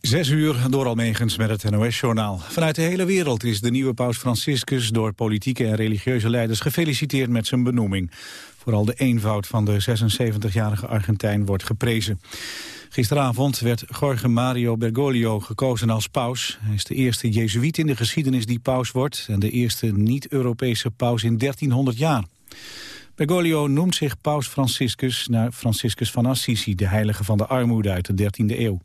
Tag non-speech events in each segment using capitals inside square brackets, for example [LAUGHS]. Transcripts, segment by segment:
Zes uur door Almegens met het NOS-journaal. Vanuit de hele wereld is de nieuwe paus Franciscus... door politieke en religieuze leiders gefeliciteerd met zijn benoeming. Vooral de eenvoud van de 76-jarige Argentijn wordt geprezen. Gisteravond werd Jorge Mario Bergoglio gekozen als paus. Hij is de eerste jezuïet in de geschiedenis die paus wordt... en de eerste niet-Europese paus in 1300 jaar. Bergoglio noemt zich paus Franciscus naar Franciscus van Assisi... de heilige van de armoede uit de 13e eeuw.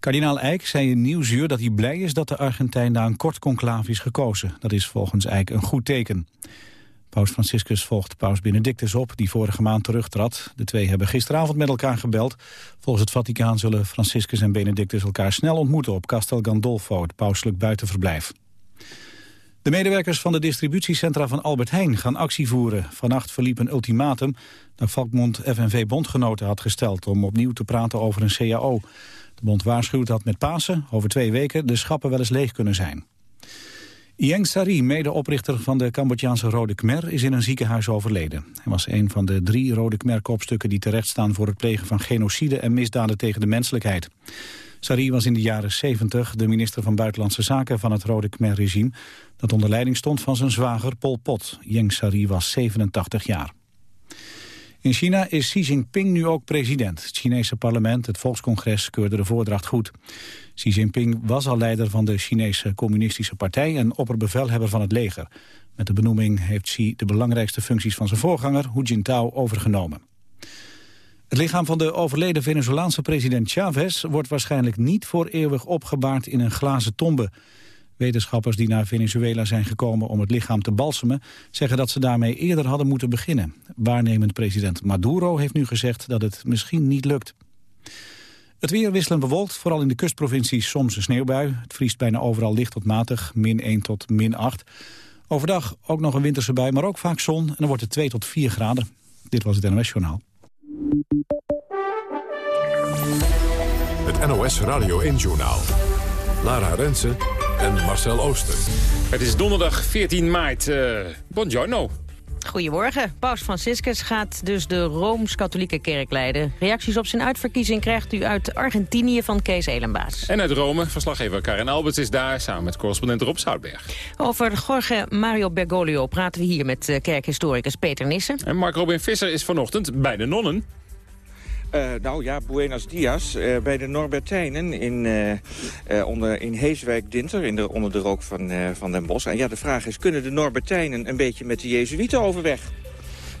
Kardinaal Eijk zei in Nieuwsuur dat hij blij is dat de Argentijn na een kort conclave is gekozen. Dat is volgens Eijk een goed teken. Paus Franciscus volgt paus Benedictus op, die vorige maand terugtrad. De twee hebben gisteravond met elkaar gebeld. Volgens het Vaticaan zullen Franciscus en Benedictus elkaar snel ontmoeten op Castel Gandolfo, het pauselijk buitenverblijf. De medewerkers van de distributiecentra van Albert Heijn gaan actie voeren. Vannacht verliep een ultimatum dat Valkmond FNV Bondgenoten had gesteld... om opnieuw te praten over een CAO. De bond waarschuwt dat met Pasen, over twee weken, de schappen wel eens leeg kunnen zijn. Ieng Sari, medeoprichter van de Cambodjaanse Rode Khmer, is in een ziekenhuis overleden. Hij was een van de drie Rode Khmer-kopstukken die terechtstaan voor het plegen van genocide en misdaden tegen de menselijkheid. Sari was in de jaren 70 de minister van Buitenlandse Zaken van het Rode Khmer-regime, dat onder leiding stond van zijn zwager Pol Pot. Ieng Sari was 87 jaar. In China is Xi Jinping nu ook president. Het Chinese parlement, het volkscongres, keurde de voordracht goed. Xi Jinping was al leider van de Chinese communistische partij... en opperbevelhebber van het leger. Met de benoeming heeft Xi de belangrijkste functies van zijn voorganger... Hu Jintao overgenomen. Het lichaam van de overleden Venezolaanse president Chavez... wordt waarschijnlijk niet voor eeuwig opgebaard in een glazen tombe... Wetenschappers die naar Venezuela zijn gekomen om het lichaam te balsemen... zeggen dat ze daarmee eerder hadden moeten beginnen. Waarnemend president Maduro heeft nu gezegd dat het misschien niet lukt. Het weer wisselend bewolkt, vooral in de kustprovincies soms een sneeuwbui. Het vriest bijna overal licht tot matig, min 1 tot min 8. Overdag ook nog een winterse bui, maar ook vaak zon. En dan wordt het 2 tot 4 graden. Dit was het NOS Journaal. Het NOS Radio 1 Journaal. Lara Rensen en Marcel Ooster. Het is donderdag 14 maart. Uh, buongiorno. Goedemorgen. Paus Franciscus gaat dus de Rooms-Katholieke Kerk leiden. Reacties op zijn uitverkiezing krijgt u uit Argentinië van Kees Elenbaas. En uit Rome, verslaggever Karin Alberts is daar... samen met correspondent Rob Zoutberg. Over Jorge Mario Bergoglio praten we hier met eh, kerkhistoricus Peter Nissen. En Mark Robin Visser is vanochtend bij de nonnen. Uh, nou ja, Buenos Dias. Uh, bij de Norbertijnen in, uh, onder, in Heeswijk-Dinter, in de, onder de rook van, van Den Bosch. En ja, de vraag is, kunnen de Norbertijnen een beetje met de Jezuïeten overweg?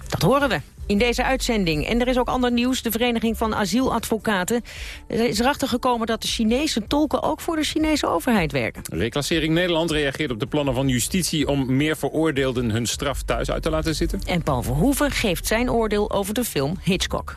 Dat horen we in deze uitzending. En er is ook ander nieuws. De Vereniging van Asieladvocaten is erachter gekomen dat de Chinese tolken ook voor de Chinese overheid werken. Reclassering Nederland reageert op de plannen van justitie om meer veroordeelden hun straf thuis uit te laten zitten. En Paul Verhoeven geeft zijn oordeel over de film Hitchcock.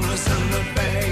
corners and the begging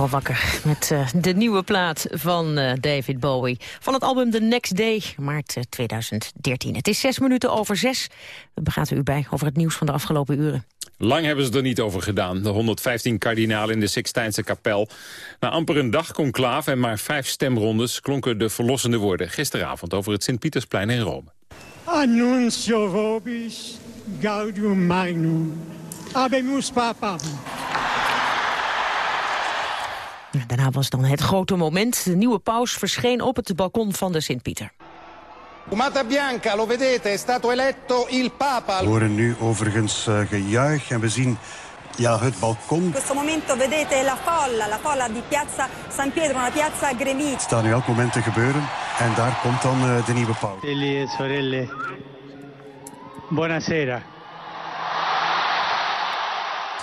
geval wakker met eh, de nieuwe plaat van eh, David Bowie. Van het album The Next Day, maart eh, 2013. Het is zes minuten over zes. We begaat u bij over het nieuws van de afgelopen uren. Lang hebben ze er niet over gedaan. De 115 kardinalen in de Sixtijnse kapel. Na amper een dag conclave en maar vijf stemrondes... klonken de verlossende woorden gisteravond over het Sint-Pietersplein in Rome. Annuncio vobis gaudium magnum. Habemus papam. Daarna was dan het grote moment. De nieuwe paus verscheen op het balkon van de Sint-Pieter. Fumata bianca, lo vedete, è stato eletto il Papa. We horen nu overigens eh, gejuich en we zien ja, het balkon. In questo momento vedete la folla, la folla di piazza San Pietro, una piazza gremita. Het staat nu elk moment te gebeuren. En daar komt dan eh, de nieuwe paus. Sorelle, buonasera.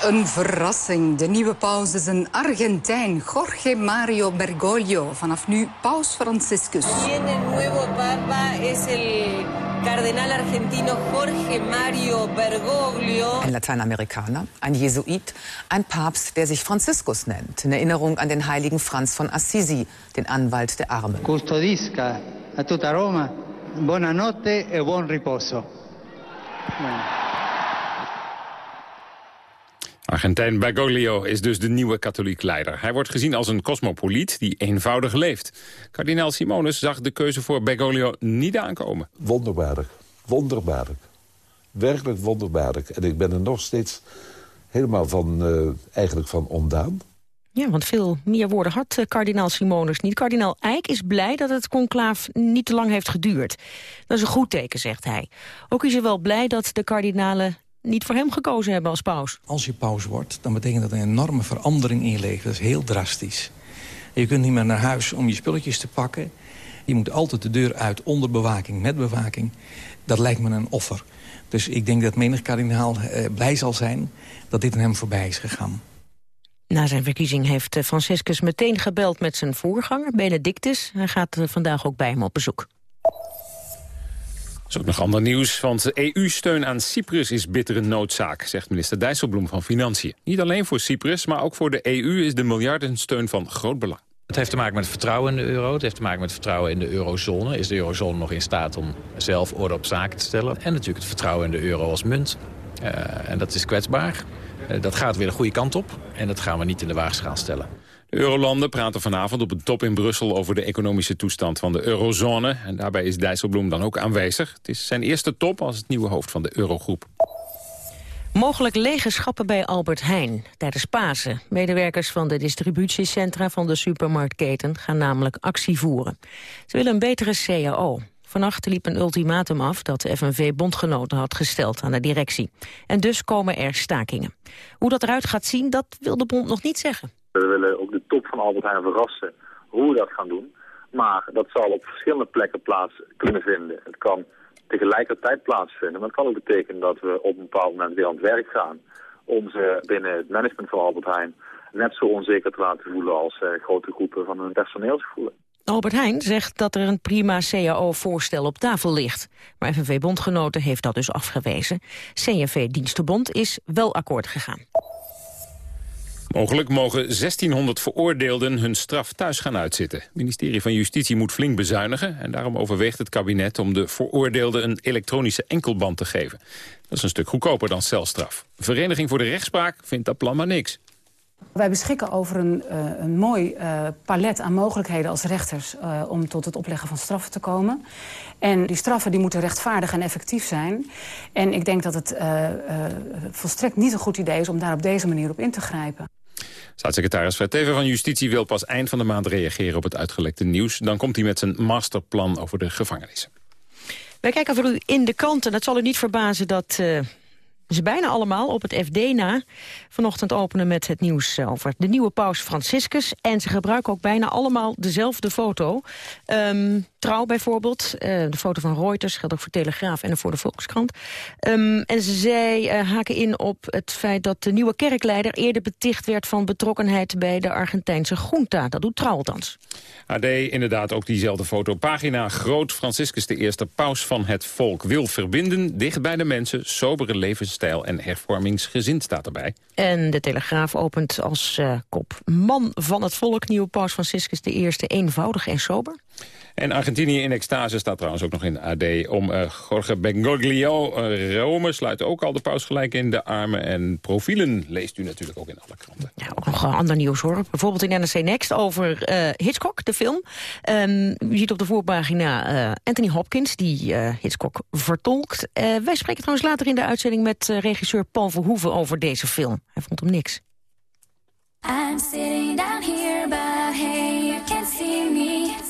Een verrassing. De nieuwe paus is een Argentijn, Jorge Mario Bergoglio. Vanaf nu paus Franciscus. el nuevo papa es el cardenal argentino Jorge Mario Bergoglio. Ein Lateinamerikaner, ein Jesuit, ein Papst, der sich Franziskus nennt. In Erinnerung an den heiligen Franz von Assisi, den Anwalt der Armen. Custodisca a tutta Roma. Buonanotte e buon riposo. Argentijn Bergoglio is dus de nieuwe katholiek leider. Hij wordt gezien als een cosmopoliet die eenvoudig leeft. Kardinaal Simonus zag de keuze voor Bergoglio niet aankomen. Wonderbaarlijk. Wonderbaarlijk. Werkelijk wonderbaarlijk. En ik ben er nog steeds helemaal van, eh, eigenlijk van ondaan. Ja, want veel meer woorden had eh, kardinaal Simonus niet. Kardinaal Eijk is blij dat het conclaaf niet te lang heeft geduurd. Dat is een goed teken, zegt hij. Ook is hij wel blij dat de kardinalen niet voor hem gekozen hebben als paus. Als je paus wordt, dan betekent dat een enorme verandering in je leven. Dat is heel drastisch. Je kunt niet meer naar huis om je spulletjes te pakken. Je moet altijd de deur uit onder bewaking, met bewaking. Dat lijkt me een offer. Dus ik denk dat menig kardinaal eh, blij zal zijn dat dit aan hem voorbij is gegaan. Na zijn verkiezing heeft eh, Franciscus meteen gebeld met zijn voorganger, Benedictus. Hij gaat eh, vandaag ook bij hem op bezoek. Is ook nog ander nieuws, want EU-steun aan Cyprus is bittere noodzaak, zegt minister Dijsselbloem van Financiën. Niet alleen voor Cyprus, maar ook voor de EU is de miljardensteun van groot belang. Het heeft te maken met vertrouwen in de euro. Het heeft te maken met vertrouwen in de eurozone. Is de eurozone nog in staat om zelf orde op zaken te stellen? En natuurlijk het vertrouwen in de euro als munt. Uh, en dat is kwetsbaar. Uh, dat gaat weer de goede kant op. En dat gaan we niet in de waagschaal stellen. De eurolanden praten vanavond op een top in Brussel over de economische toestand van de eurozone. En daarbij is Dijsselbloem dan ook aanwezig. Het is zijn eerste top als het nieuwe hoofd van de eurogroep. Mogelijk lege schappen bij Albert Heijn tijdens Pasen. Medewerkers van de distributiecentra van de supermarktketen gaan namelijk actie voeren. Ze willen een betere CAO. Vannacht liep een ultimatum af dat de FNV-bondgenoten had gesteld aan de directie. En dus komen er stakingen. Hoe dat eruit gaat zien, dat wil de bond nog niet zeggen. We willen ook Albert Heijn verrassen hoe we dat gaan doen. Maar dat zal op verschillende plekken plaats kunnen vinden. Het kan tegelijkertijd plaatsvinden. Maar het kan ook betekenen dat we op een bepaald moment weer aan het werk gaan... om ze binnen het management van Albert Heijn net zo onzeker te laten voelen... als uh, grote groepen van hun personeel zich voelen. Albert Heijn zegt dat er een prima CAO-voorstel op tafel ligt. Maar FNV-bondgenoten heeft dat dus afgewezen. CNV-dienstenbond is wel akkoord gegaan. Mogelijk mogen 1600 veroordeelden hun straf thuis gaan uitzitten. Het ministerie van Justitie moet flink bezuinigen... en daarom overweegt het kabinet om de veroordeelden een elektronische enkelband te geven. Dat is een stuk goedkoper dan celstraf. Vereniging voor de Rechtspraak vindt dat plan maar niks. Wij beschikken over een, uh, een mooi uh, palet aan mogelijkheden als rechters... Uh, om tot het opleggen van straffen te komen. En die straffen die moeten rechtvaardig en effectief zijn. En ik denk dat het volstrekt niet een goed idee is om daar op deze manier op in te grijpen. Staatssecretaris Verteven van Justitie wil pas eind van de maand reageren op het uitgelekte nieuws. Dan komt hij met zijn masterplan over de gevangenissen. Wij kijken voor u in de kranten. Het zal u niet verbazen dat uh, ze bijna allemaal op het FD na vanochtend openen met het nieuws over de nieuwe paus Franciscus. En ze gebruiken ook bijna allemaal dezelfde foto. Um, trouw bijvoorbeeld, uh, de foto van Reuters, geldt ook voor Telegraaf en voor de Volkskrant. Um, en zij uh, haken in op het feit dat de nieuwe kerkleider eerder beticht werd van betrokkenheid bij de Argentijnse junta. Dat doet Trouw althans. AD inderdaad ook diezelfde fotopagina. Groot Franciscus de eerste paus van het volk wil verbinden, dicht bij de mensen, sobere levensstijl en hervormingsgezind staat erbij. En de Telegraaf opent als uh, kop man van het volk, nieuwe paus Franciscus de eerste, eenvoudig en sober. En Argentinië in extase staat trouwens ook nog in de AD. Om uh, Jorge Bengoglio. Uh, Rome sluit ook al de paus gelijk in de armen. En profielen leest u natuurlijk ook in alle kranten. Ja, ook nog ander nieuws hoor. Bijvoorbeeld in NRC Next over uh, Hitchcock, de film. Um, u ziet op de voorpagina Anthony Hopkins, die Hitchcock vertolkt. wij spreken trouwens later in de uitzending met regisseur Paul Verhoeven over deze film. Hij vond hem niks. I'm sitting down here, but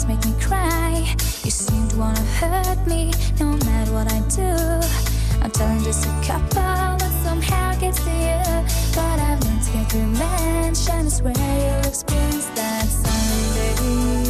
Always make me cry. You seem to wanna hurt me, no matter what I do. I'm telling just a couple but somehow gets to you. But I've learned to get revenge, and I swear you'll experience that someday.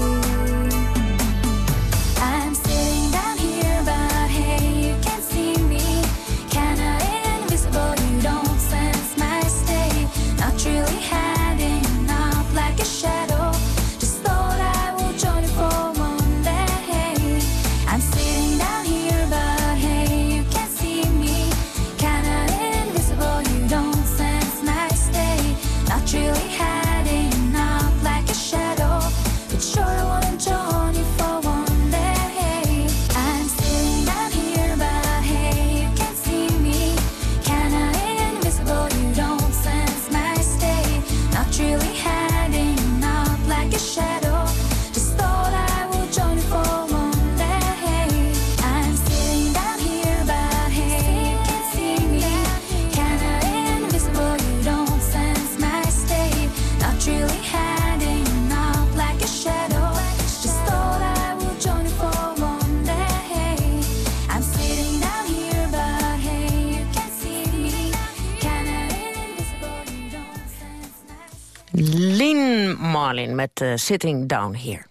Met uh, Sitting Down Here.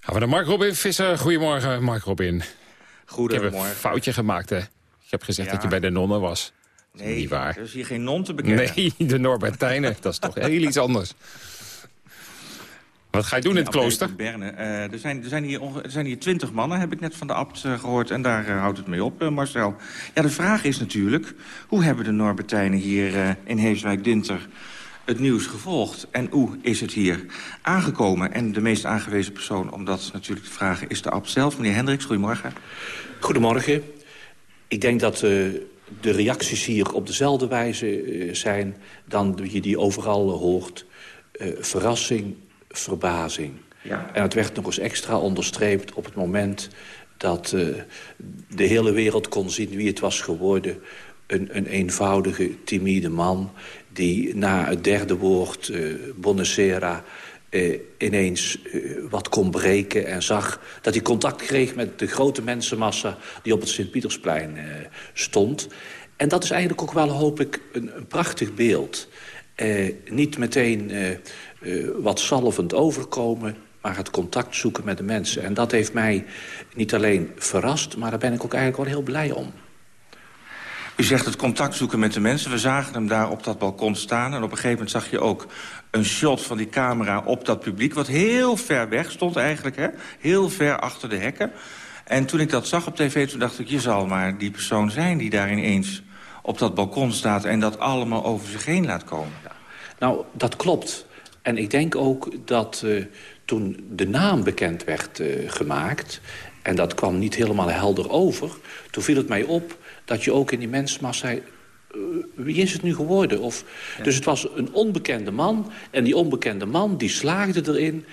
Gaan we naar Mark Robin Visser. Goedemorgen, Mark Robin. Goedemorgen. Ik heb een foutje gemaakt, hè. Ik heb gezegd Ja. dat je bij de nonnen was. Nee, niet waar. er is hier geen non te bekennen. Nee, de Norbertijnen. dat is toch heel iets anders. Wat ga je doen in het klooster? Berne. Eh, er, zijn, er, zijn hier, er zijn hier twintig mannen, heb ik net van de abt eh, gehoord. En daar eh, houdt het mee op, eh, Marcel. Ja, de vraag is natuurlijk... hoe hebben de Norbertijnen hier eh, in Heeswijk-Dinter het nieuws gevolgd? En hoe is het hier aangekomen? En de meest aangewezen persoon om dat natuurlijk te vragen... is de abt zelf, meneer Hendricks. Goedemorgen. Goedemorgen. Ik denk dat eh, de reacties hier op dezelfde wijze eh, zijn... dan je die overal hoort. Eh, verrassing, verbazing. Ja. En het werd nog eens extra onderstreept op het moment... dat de hele wereld kon zien wie het was geworden. Een, een eenvoudige, timide man... die na het derde woord, eh Bonacera... eh, ineens eh, wat kon breken en zag dat hij contact kreeg... met de grote mensenmassa die op het Sint-Pietersplein stond. En dat is eigenlijk ook wel, hoop ik, een, een prachtig beeld. Niet meteen wat zalvend overkomen, maar het contact zoeken met de mensen. En dat heeft mij niet alleen verrast, maar daar ben ik ook eigenlijk wel heel blij om. U zegt het contact zoeken met de mensen. We zagen hem daar op dat balkon staan. En op een gegeven moment zag je ook een shot van die camera op dat publiek... wat heel ver weg stond eigenlijk, hè? heel ver achter de hekken. En toen ik dat zag op tv, toen dacht ik... je zal maar die persoon zijn die daar ineens op dat balkon staat... en dat allemaal over zich heen laat komen. Nou, dat klopt. En ik denk ook dat uh, toen de naam bekend werd uh, gemaakt... en dat kwam niet helemaal helder over... toen viel het mij op dat je ook in die mensenmassa... Uh, wie is het nu geworden? Of, ja. Dus het was een onbekende man. En die onbekende man die slaagde erin...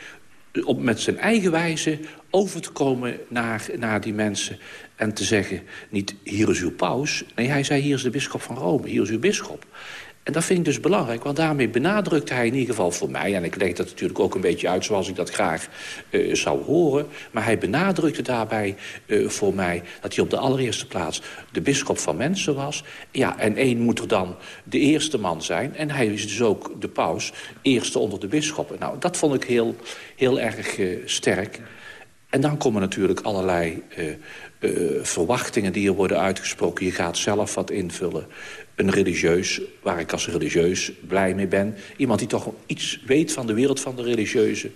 Op, met zijn eigen wijze over te komen naar, naar die mensen... en te zeggen, niet hier is uw paus. Nee, hij zei, hier is de bisschop van Rome, hier is uw bisschop. En dat vind ik dus belangrijk, want daarmee benadrukte hij in ieder geval voor mij... en ik leg dat natuurlijk ook een beetje uit zoals ik dat graag uh, zou horen... maar hij benadrukte daarbij uh, voor mij dat hij op de allereerste plaats... de bisschop van mensen was. Ja, en één moet er dan de eerste man zijn. En hij is dus ook de paus, eerste onder de bisschoppen. Nou, dat vond ik heel, heel erg uh, sterk. En dan komen natuurlijk allerlei verwachtingen die er worden uitgesproken. Je gaat zelf wat invullen een religieus, waar ik als religieus blij mee ben. Iemand die toch iets weet van de wereld van de religieuze.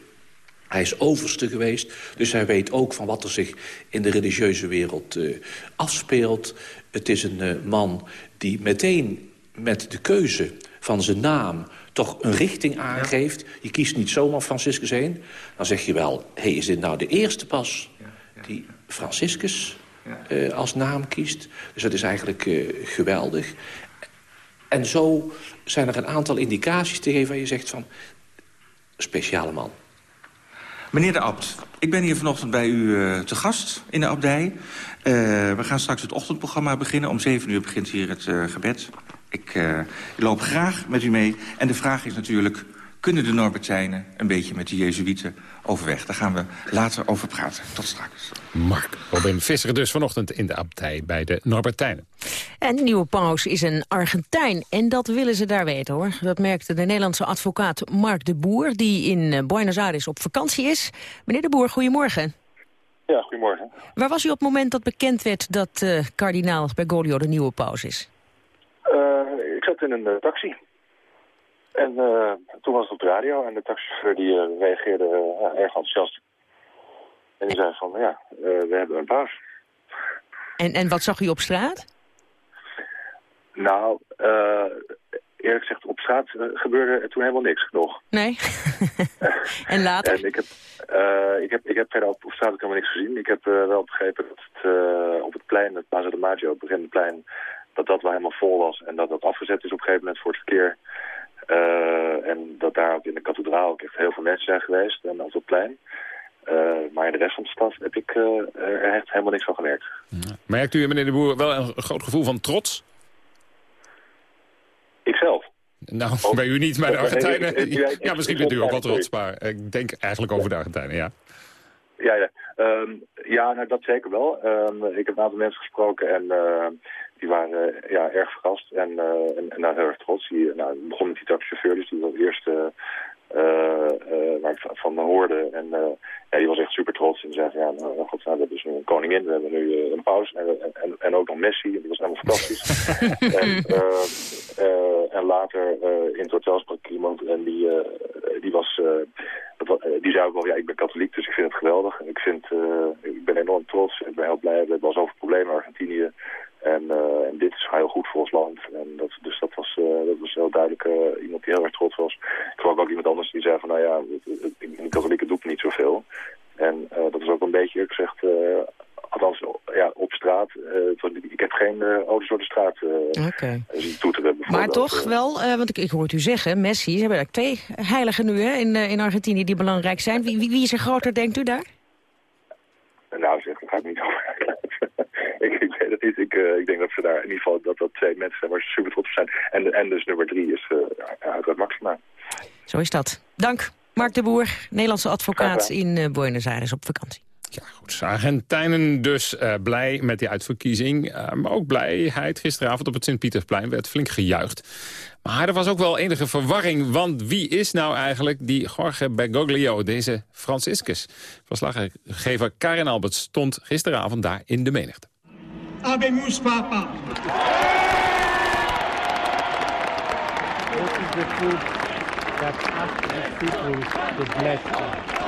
Hij is overste geweest, dus hij weet ook van wat er zich in de religieuze wereld uh, afspeelt. Het is een uh, man die meteen met de keuze van zijn naam toch een richting aangeeft. Je kiest niet zomaar Franciscus heen. Dan zeg je wel, hey, is dit nou de eerste pas die Franciscus uh, als naam kiest? Dus dat is eigenlijk geweldig. En zo zijn er een aantal indicaties te geven waar je zegt van... speciale man. Meneer de Abt, ik ben hier vanochtend bij u uh, te gast in de abdij. Uh, we gaan straks het ochtendprogramma beginnen. Om zeven uur begint hier het uh, gebed. Ik, ik loop graag met u mee. En de vraag is natuurlijk... kunnen de Norbertijnen een beetje met de Jezuïeten overweg? Daar gaan we later over praten. Tot straks. Mark Robin Visser dus vanochtend in de abdij bij de Norbertijnen. En de nieuwe paus is een Argentijn. En dat willen ze daar weten, hoor. Dat merkte de Nederlandse advocaat Mark de Boer... die in Buenos Aires op vakantie is. Meneer de Boer, goedemorgen. Ja, goedemorgen. Waar was u op het moment dat bekend werd... dat uh, kardinaal Bergoglio de nieuwe paus is? Uh, ik zat in een uh, taxi. En uh, toen was het op de radio en de taxichauffeur die uh, reageerde uh, ja, erg enthousiast. En die zei van, ja, we hebben een paus. En, en wat zag u op straat? Nou, eerlijk gezegd, op straat gebeurde toen helemaal niks nog. Nee? [LAUGHS] en later? En ik, heb, ik, heb, ik heb verder op, op straat ook helemaal niks gezien. Ik heb wel begrepen dat het op het plein, het Plaza de Maggio, het plein, dat dat wel helemaal vol was. En dat dat afgezet is op een gegeven moment voor het verkeer. Uh, en dat daar ook in de kathedraal ook echt heel veel mensen zijn geweest en op het plein. Uh, maar in de rest van de stad heb ik uh, er echt helemaal niks van gemerkt. Ja. Merkt u, meneer de Boer, wel een groot gevoel van trots? Ikzelf? Nou, ook, bij u niet, bij de Argentijnen. Ja, misschien bent u ook wel trots, maar ik denk eigenlijk over de Argentijnen, ja. Ja, ja. Um, ja nou, dat zeker wel. Um, ik heb een aantal mensen gesproken en die waren uh, ja, erg verrast en, uh, en, en heel erg trots. Die, nou, begon met die taxichauffeur, dus die was uh, waar ik van hoorde. En ja, die was echt super trots en zei van, ja, nou, god, nou, we hebben dus nu een koningin, we hebben nu een paus en, en, en ook nog Messi. En die was helemaal fantastisch. [LAUGHS] en, en later in het hotel sprak iemand en die, die was... eh, eh, die zei ook wel, ja, ik ben katholiek, dus ik vind het geweldig. Ik, vind, eh, ik ben enorm trots. Ik ben heel blij. We hebben al zoveel problemen in Argentinië. En, eh, en dit is heel goed voor ons land. En dat, dus dat was, eh, dat was heel duidelijk eh, iemand die heel erg trots was. Ik sprak ook iemand anders die zei van, nou ja, het- het- ik ben katholiek, het doet niet zoveel. En dat is ook een beetje, ik zeg, althans ja, op straat. ik heb geen auto's door de straat zien toeteren. Maar toch wel, want ik, ik hoor het u zeggen, Messi, ze hebben eigenlijk twee heiligen nu hè, in, in Argentinië die belangrijk zijn. Wie, wie, wie is er groter, denkt u daar? Nou, zeg, daar ga ik niet over. ik, ik weet het niet. Ik, eh, ik denk dat ze daar in ieder geval dat dat twee mensen zijn waar ze super trots op zijn. En, en dus nummer drie is uh, uiteraard Maxima. Zo is dat. Dank, Mark de Boer, Nederlandse advocaat in eh, Buenos Aires op vakantie. Goed, Argentijnen dus eh, blij met die uitverkiezing. eh, maar ook blijheid. Gisteravond op het Sint-Pietersplein werd flink gejuicht. Maar er was ook wel enige verwarring. Want wie is nou eigenlijk die Jorge Bergoglio, deze Franciscus? Verslaggever Karin Albert stond gisteravond daar in de menigte. Habemus Papa. This is the food that the people to bless us.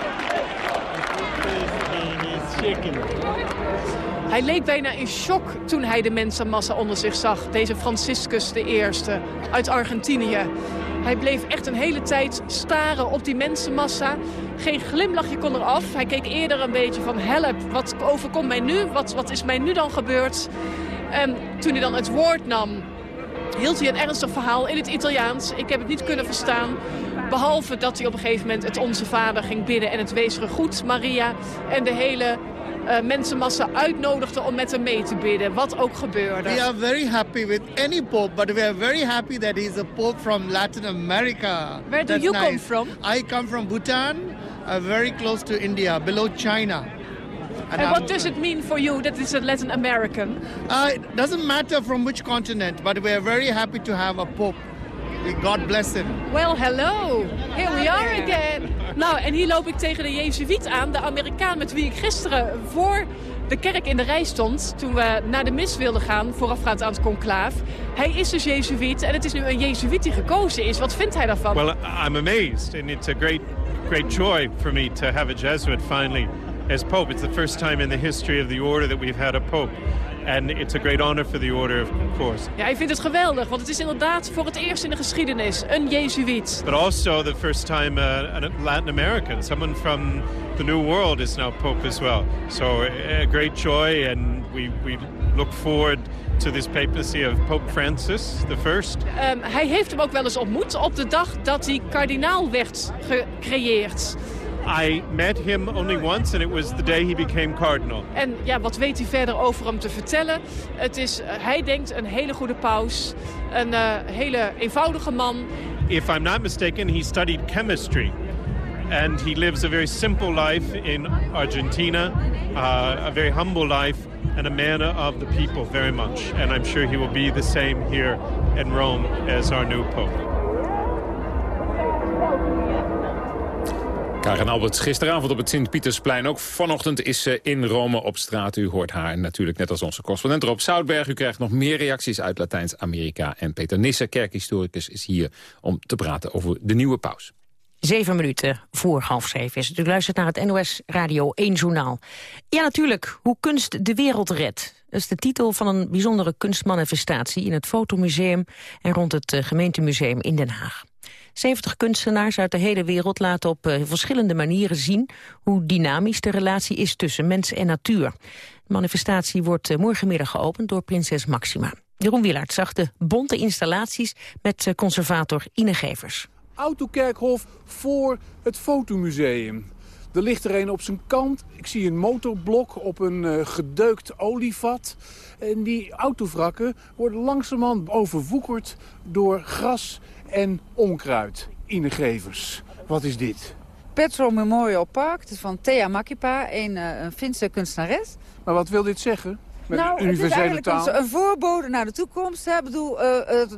Hij leek bijna in shock toen hij de mensenmassa onder zich zag. Deze Franciscus de Eerste uit Argentinië. Hij bleef echt een hele tijd staren op die mensenmassa. Geen glimlachje kon eraf. Hij keek eerder een beetje van help, wat overkomt mij nu? Wat, wat is mij nu dan gebeurd? En toen hij dan het woord nam, hield hij een ernstig verhaal in het Italiaans. Ik heb het niet kunnen verstaan. Behalve dat hij op een gegeven moment het Onze Vader ging bidden... en het Wees goed, Maria. En de hele uh, mensenmassa uitnodigde om met hem mee te bidden. Wat ook gebeurde. We are very happy with any pope, but we are very happy that he is a pope from Latin America. Where do That's you nice. come from? I come from Bhutan, uh, very close to India, below China. And, and what does it mean for you that it's a Latin American? Uh, it doesn't matter from which continent, but we are very happy to have a pope. God bless him. Well, hello. Here we are again. Nou, en hier loop ik tegen de Jezuïet aan, de Amerikaan met wie ik gisteren voor de kerk in de rij stond... toen we naar de mis wilden gaan, voorafgaand aan het conclaaf. Hij is dus Jezuïet en het is nu een Jezuïet die gekozen is. Wat vindt hij daarvan? Well, I'm amazed, and it's a great, great joy for me to have a Jesuit finally as Pope. It's the first time in the history of the order that we've had a Pope. And it's a great honor for the order, of course. Ja, hij vindt het geweldig, want het is inderdaad voor het eerst in de geschiedenis een Jezuïet. But also the first time uh, a Latin American, someone from the New World is now Pope as well. So a great joy, and we, we look forward to this papacy of Pope Francis the first. Um, hij heeft hem ook wel eens ontmoet op de dag dat hij kardinaal werd gecreëerd. I met him only once and it was the day he became cardinal. En ja, wat weet hij verder over hem te vertellen? Het is, uh, hij denkt, een hele goede paus. Een uh, hele eenvoudige man. If I'm not mistaken, he studied chemistry. And he lives a very simple life in Argentina, uh, a very humble life, and a man of the people very much. And I'm sure he will be the same here in Rome as our new pope. Karen Alberts gisteravond op het Sint-Pietersplein. Ook vanochtend is ze in Rome op straat. U hoort haar natuurlijk net als onze correspondent Rob Zoutberg. U krijgt nog meer reacties uit Latijns-Amerika. En Peter Nisse, kerkhistoricus, is hier om te praten over de nieuwe paus. Zeven minuten voor half zeven is het. U luistert naar het NOS Radio 1 Journaal. Ja, natuurlijk. Hoe kunst de wereld redt. Dat is de titel van een bijzondere kunstmanifestatie... in het Fotomuseum en rond het gemeentemuseum in Den Haag. 70 kunstenaars uit de hele wereld laten op uh, verschillende manieren zien... hoe dynamisch de relatie is tussen mens en natuur. De manifestatie wordt uh, morgenmiddag geopend door prinses Maxima. Jeroen Wielaert zag de bonte installaties met uh, conservator Ine Gevers. Autokerkhof voor het Fotomuseum. Er ligt er een op zijn kant. Ik zie een motorblok op een uh, gedeukt olievat. En die autovrakken worden langzamerhand overwoekerd door gras en onkruid. Inegevers, wat is dit? Petro Memorial Park, het is van Thea Makipa, een, uh, een Finse kunstenares. Maar wat wil dit zeggen? Met nou, universele het is eigenlijk taal? een, een voorbode naar de toekomst. Ik bedoel, uh,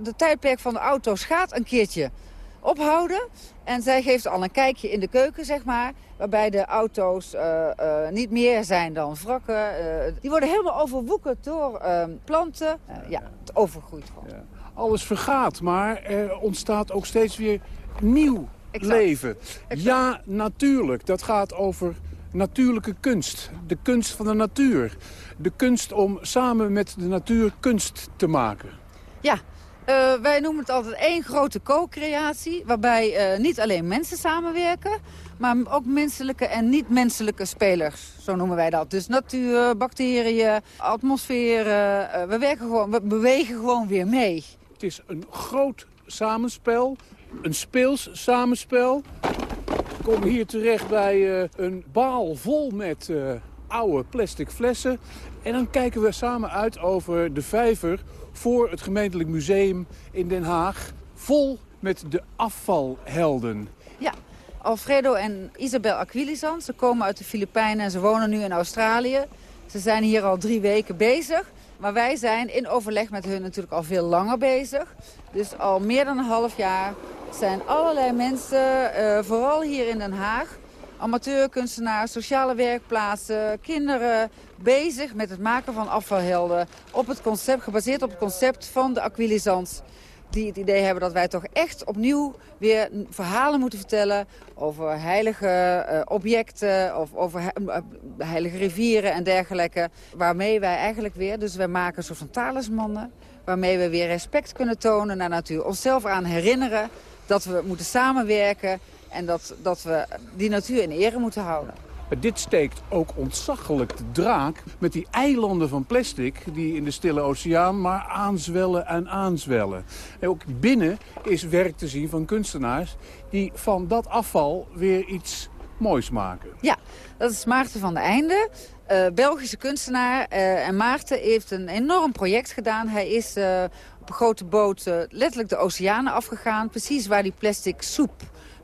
de tijdperk van de auto's gaat een keertje ophouden. En zij geeft al een kijkje in de keuken, zeg maar. Waarbij de auto's uh, uh, niet meer zijn dan wrakken. Die worden helemaal overwoekerd door planten. ja, het overgroeit gewoon. Ja. Alles vergaat, maar er ontstaat ook steeds weer nieuw exact. leven. Ja, natuurlijk. Dat gaat over natuurlijke kunst. De kunst van de natuur. De kunst om samen met de natuur kunst te maken. Ja, eh, wij noemen het altijd één grote co-creatie... waarbij eh, niet alleen mensen samenwerken... maar ook menselijke en niet-menselijke spelers. Zo noemen wij dat. Dus natuur, bacteriën, atmosfeer. eh, we, werken gewoon, we bewegen gewoon weer mee. Het is een groot samenspel. Een speels samenspel. We komen hier terecht bij eh, een baal vol met eh, oude plastic flessen. En dan kijken we samen uit over de vijver voor het gemeentelijk museum in Den Haag. Vol met de afvalhelden. Ja, Alfredo en Isabel Aquilizan. Ze komen uit de Filipijnen en ze wonen nu in Australië. Ze zijn hier al drie weken bezig. Maar wij zijn in overleg met hun natuurlijk al veel langer bezig. Dus al meer dan een half jaar zijn allerlei mensen, eh, vooral hier in Den Haag... amateurkunstenaars, sociale werkplaatsen, kinderen... bezig met het maken van afvalhelden. Op het concept, gebaseerd op het concept van de Aquilizans die het idee hebben dat wij toch echt opnieuw weer verhalen moeten vertellen over heilige eh, objecten of over eh, heilige rivieren en dergelijke. Waarmee wij eigenlijk weer, dus wij maken een soort van talismannen, waarmee we weer respect kunnen tonen naar natuur. Onszelf aan herinneren dat we moeten samenwerken en dat, dat we die natuur in ere moeten houden. Dit steekt ook ontzaglijk de draak met die eilanden van plastic... die in de Stille Oceaan maar aanzwellen en aanzwellen. En ook binnen is werk te zien van kunstenaars... die van dat afval weer iets moois maken. Ja, dat is Maarten van de Einde. eh, Belgische kunstenaar. eh, en Maarten heeft een enorm project gedaan. Hij is eh, op een grote boot letterlijk de oceanen afgegaan. Precies waar die plastic soep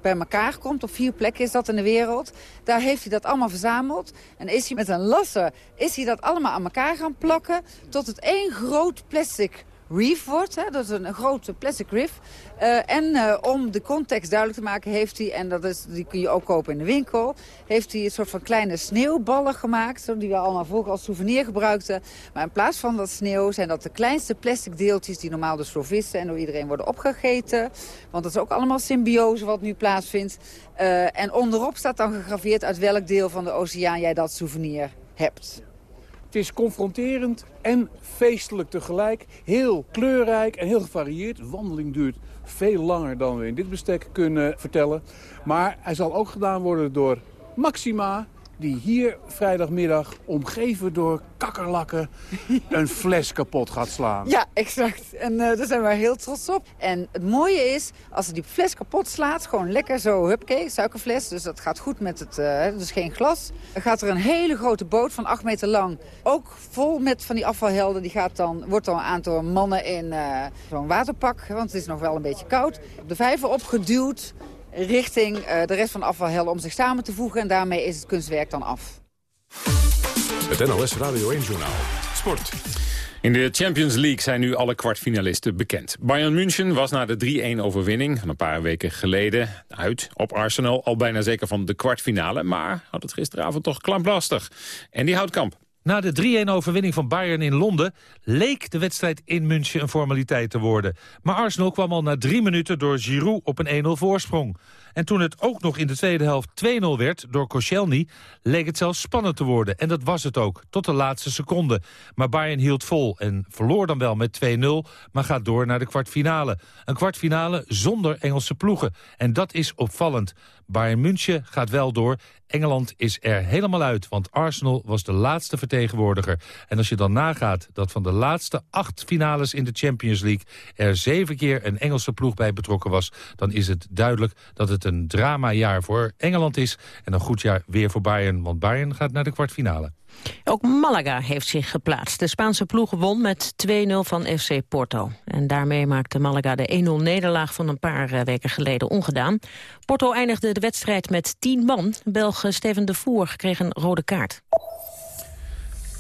bij elkaar komt. Op vier plekken is dat in de wereld. Daar heeft hij dat allemaal verzameld. En is hij met een lasser is hij dat allemaal aan elkaar gaan plakken... tot het één groot plastic reef wordt. Hè? Dat is een, grote plastic reef. Eh, en eh, om de context duidelijk te maken heeft hij... en dat is, die kun je ook kopen in de winkel... heeft hij een soort van kleine sneeuwballen gemaakt... die we allemaal vroeger als souvenir gebruikten. Maar in plaats van dat sneeuw zijn dat de kleinste plastic deeltjes... die normaal dus door vissen en door iedereen worden opgegeten. Want dat is ook allemaal symbiose wat nu plaatsvindt. Eh, en onderop staat dan gegraveerd... uit welk deel van de oceaan jij dat souvenir hebt. Het is confronterend en feestelijk tegelijk. Heel kleurrijk en heel gevarieerd. De wandeling duurt veel langer dan we in dit bestek kunnen vertellen. Maar hij zal ook gedaan worden door Maxima... die hier vrijdagmiddag, omgeven door kakkerlakken... [LAUGHS] een fles kapot gaat slaan. Ja, exact. En eh, daar zijn we heel trots op. En het mooie is, als ze die fles kapot slaat, gewoon lekker zo, hupke, suikerfles. Dus dat gaat goed met het, eh, dus geen glas. Dan gaat er een hele grote boot van acht meter lang, ook vol met van die afvalhelden. Die gaat dan, wordt dan aan door mannen in eh, zo'n waterpak, want het is nog wel een beetje koud. Op de vijver opgeduwd richting eh, de rest van de afvalhelden om zich samen te voegen. En daarmee is het kunstwerk dan af. Het NOS Radio 1-journaal. Sport. In de Champions League zijn nu alle kwartfinalisten bekend. Bayern München was na de 3-1 overwinning van een paar weken geleden uit op Arsenal al bijna zeker van de kwartfinale, maar had het gisteravond toch klamplastig. En die houdt kamp. Na de 3-1 overwinning van Bayern in Londen leek de wedstrijd in München een formaliteit te worden. Maar Arsenal kwam al na drie minuten door Giroud op een 1-0 voorsprong. En toen het ook nog in de tweede helft 2-0 werd door Koscielny... leek het zelfs spannend te worden. En dat was het ook, tot de laatste seconde. Maar Bayern hield vol en verloor dan wel met 2-0... maar gaat door naar de kwartfinale. Een kwartfinale zonder Engelse ploegen. En dat is opvallend. Bayern München gaat wel door. Engeland is er helemaal uit, want Arsenal was de laatste vertegenwoordiger. En als je dan nagaat dat van de laatste acht finales in de Champions League... er zeven keer een Engelse ploeg bij betrokken was... dan is het duidelijk dat het een dramajaar voor Engeland is... en een goed jaar weer voor Bayern, want Bayern gaat naar de kwartfinale. Ook Malaga heeft zich geplaatst. De Spaanse ploeg won met 2-0 van FC Porto. En daarmee maakte Malaga de 1-0 nederlaag van een paar eh, weken geleden ongedaan. Porto eindigde de wedstrijd met 10 man. Belg Steven de Voer kreeg een rode kaart.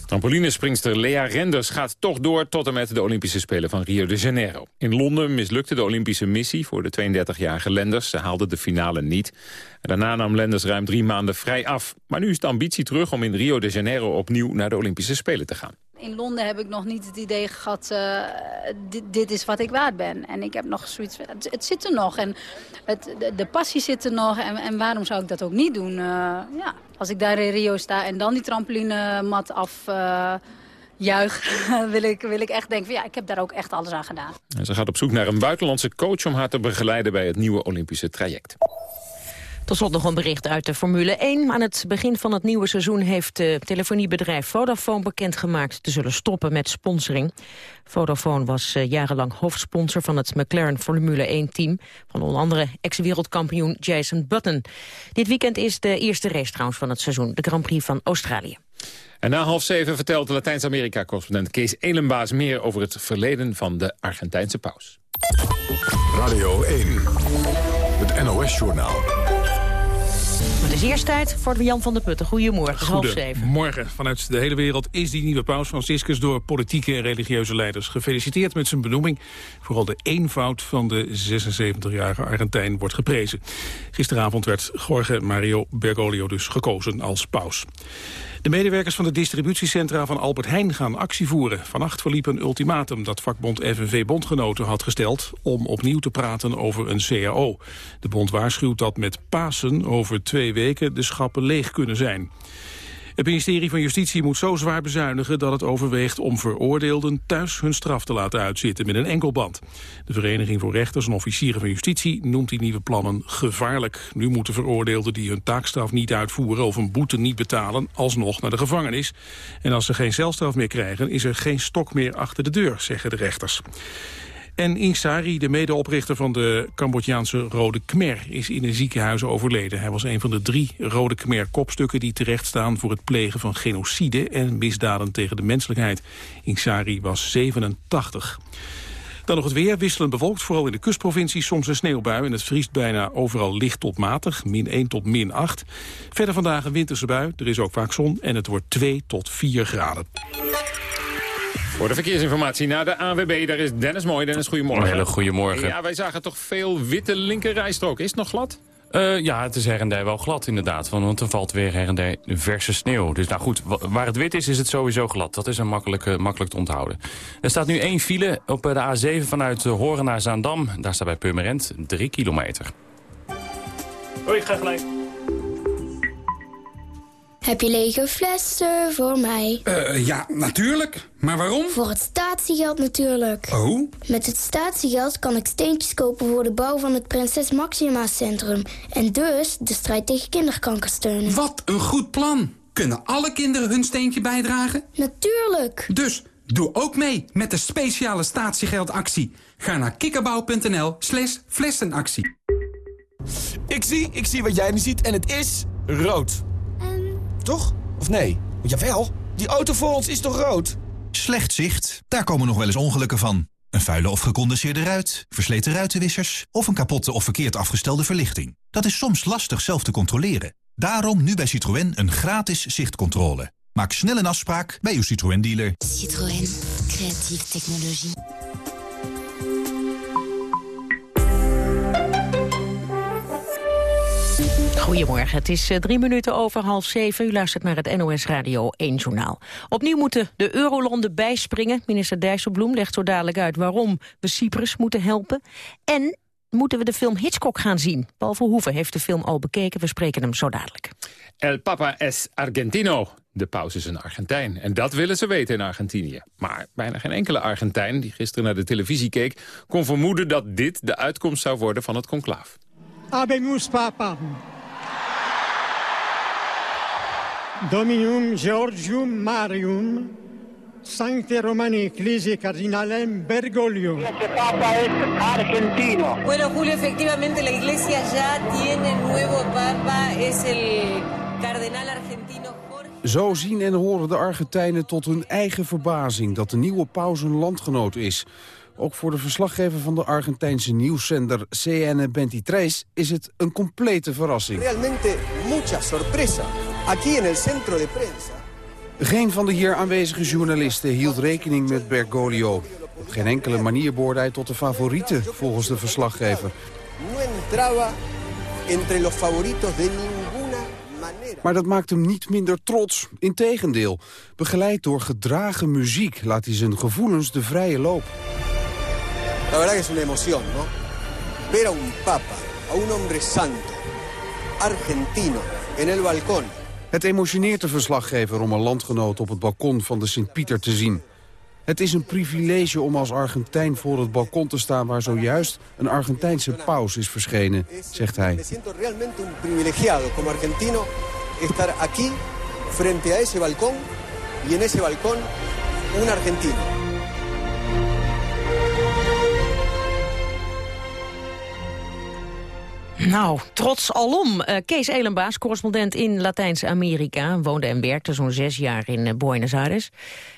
Trampolinespringster Lea Renders gaat toch door tot en met de Olympische Spelen van Rio de Janeiro. In Londen mislukte de Olympische missie voor de 32-jarige Lenders. Ze haalde de finale niet. Daarna nam Lenders ruim drie maanden vrij af. Maar nu is de ambitie terug om in Rio de Janeiro opnieuw naar de Olympische Spelen te gaan. In Londen heb ik nog niet het idee gehad, eh, dit, dit is wat ik waard ben. En ik heb nog zoiets het, het zit er nog en het, de, passie zit er nog. En, en waarom zou ik dat ook niet doen? Eh, ja, als ik daar in Rio sta en dan die trampolinemat af... juich, [LAUGHS] wil ik, wil ik echt denken van ja, ik heb daar ook echt alles aan gedaan. En ze gaat op zoek naar een buitenlandse coach om haar te begeleiden bij het nieuwe Olympische traject. Tot slot nog een bericht uit de Formule 1. Aan het begin van het nieuwe seizoen heeft het telefoniebedrijf Vodafone bekendgemaakt te zullen stoppen met sponsoring. Vodafone was eh, jarenlang hoofdsponsor van het McLaren Formule 1-team... van onder andere ex-wereldkampioen Jason Button. Dit weekend is de eerste race trouwens van het seizoen, de Grand Prix van Australië. En na half zeven vertelt Latijns-Amerika-correspondent Kees Elenbaas meer over het verleden van de Argentijnse paus. Radio 1, het NOS-journaal. Het is eerst tijd voor Jan van der Putten. Goedemorgen. Goedemorgen. Vanuit de hele wereld is die nieuwe paus Franciscus door politieke en religieuze leiders gefeliciteerd met zijn benoeming. Vooral de eenvoud van de 76-jarige Argentijn wordt geprezen. Gisteravond werd Jorge Mario Bergoglio dus gekozen als paus. De medewerkers van de distributiecentra van Albert Heijn gaan actie voeren. Vannacht verliep een ultimatum dat vakbond FNV Bondgenoten had gesteld... om opnieuw te praten over een CAO. De bond waarschuwt dat met Pasen over twee weken de schappen leeg kunnen zijn. Het ministerie van Justitie moet zo zwaar bezuinigen dat het overweegt om veroordeelden thuis hun straf te laten uitzitten met een enkelband. De Vereniging voor Rechters en Officieren van Justitie noemt die nieuwe plannen gevaarlijk. Nu moeten veroordeelden die hun taakstraf niet uitvoeren of een boete niet betalen alsnog naar de gevangenis. En als ze geen celstraf meer krijgen is er geen stok meer achter de deur, zeggen de rechters. En Insari, de medeoprichter van de Cambodjaanse Rode Khmer, is in een ziekenhuis overleden. Hij was een van de drie Rode Khmer-kopstukken die terechtstaan voor het plegen van genocide en misdaden tegen de menselijkheid. Insari was 87. Dan nog het weer, wisselend bewolkt, vooral in de kustprovincies. Soms een sneeuwbui en het vriest bijna overal licht tot matig, min 1 tot min 8. Verder vandaag een winterse bui, er is ook vaak zon en het wordt 2 tot 4 graden. Voor de verkeersinformatie naar de AWB, daar is Dennis Mooi. Dennis, goedemorgen. Een hele goede morgen. Ja, wij zagen toch veel witte linkerrijstrook. Is het nog glad? Uh, ja, het is her en der wel glad inderdaad, want er valt weer her en der verse sneeuw. Dus nou goed, waar het wit is, is het sowieso glad. Dat is een makkelijk, uh, makkelijk te onthouden. Er staat nu één file op de A7 vanuit Horen naar Zaandam. Daar staat bij Purmerend 3 kilometer. Hoi, ik ga gelijk. Heb je lege flessen voor mij? Uh, ja, natuurlijk. Maar waarom? Voor het statiegeld natuurlijk. Oh? Met het statiegeld kan ik steentjes kopen voor de bouw van het Prinses Maxima Centrum. En dus de strijd tegen kinderkanker steunen. Wat een goed plan. Kunnen alle kinderen hun steentje bijdragen? Natuurlijk. Dus doe ook mee met de speciale statiegeldactie. Ga naar kikkerbouw.nl slash flessenactie. Ik zie, ik zie wat jij nu ziet en het is rood. Toch? Of nee? Jawel, die auto voor ons is toch rood? Slecht zicht, daar komen nog wel eens ongelukken van. Een vuile of gecondenseerde ruit, versleten ruitenwissers... of een kapotte of verkeerd afgestelde verlichting. Dat is soms lastig zelf te controleren. Daarom nu bij Citroën een gratis zichtcontrole. Maak snel een afspraak bij uw Citroën-dealer. Citroën. Creatieve technologie. Goedemorgen, het is drie minuten over half zeven. U luistert naar het NOS Radio 1 Journaal. Opnieuw moeten de eurolanden bijspringen. Minister Dijsselbloem legt zo dadelijk uit waarom we Cyprus moeten helpen. En moeten we de film Hitchcock gaan zien. Paul Verhoeven heeft de film al bekeken, we spreken hem zo dadelijk. El Papa es Argentino. De paus is een Argentijn. En dat willen ze weten in Argentinië. Maar bijna geen enkele Argentijn die gisteren naar de televisie keek... kon vermoeden dat dit de uitkomst zou worden van het conclaaf. Habemus Papa. Dominum Georgium Marium, Sancte Romani Ecclesiae Cardinalem Bergoglio. Papa es argentino. Bueno, Julio, efectivamente la Iglesia ya tiene nuevo Papa, es el cardenal argentino Jorge. Zo zien en horen de Argentijnen tot hun eigen verbazing dat de nieuwe paus een landgenoot is. Ook voor de verslaggever van de Argentijnse nieuwszender CN23 is het een complete verrassing. Realmente mucha sorpresa. Aquí en el centro de prensa. Geen van de hier aanwezige journalisten hield rekening met Bergoglio. Op geen enkele manier behoorde hij tot de favorieten, volgens de verslaggever. Maar dat maakt hem niet minder trots. Integendeel, begeleid door gedragen muziek laat hij zijn gevoelens de vrije loop. La verdad que es una emoción, ¿no? Ver a un papa, a un hombre santo, argentino, en el balcón. Het emotioneert de verslaggever om een landgenoot op het balkon van de Sint-Pieter te zien. Het is een privilege om als Argentijn voor het balkon te staan... waar zojuist een Argentijnse paus is verschenen, zegt hij. Me siento realmente un privilegiado como argentino estar aquí frente a ese balcón y en ese balcón un argentino. Nou, trots alom. Eh, Kees Elenbaas, correspondent in Latijns-Amerika... woonde en werkte zo'n zes jaar in eh, Buenos Aires.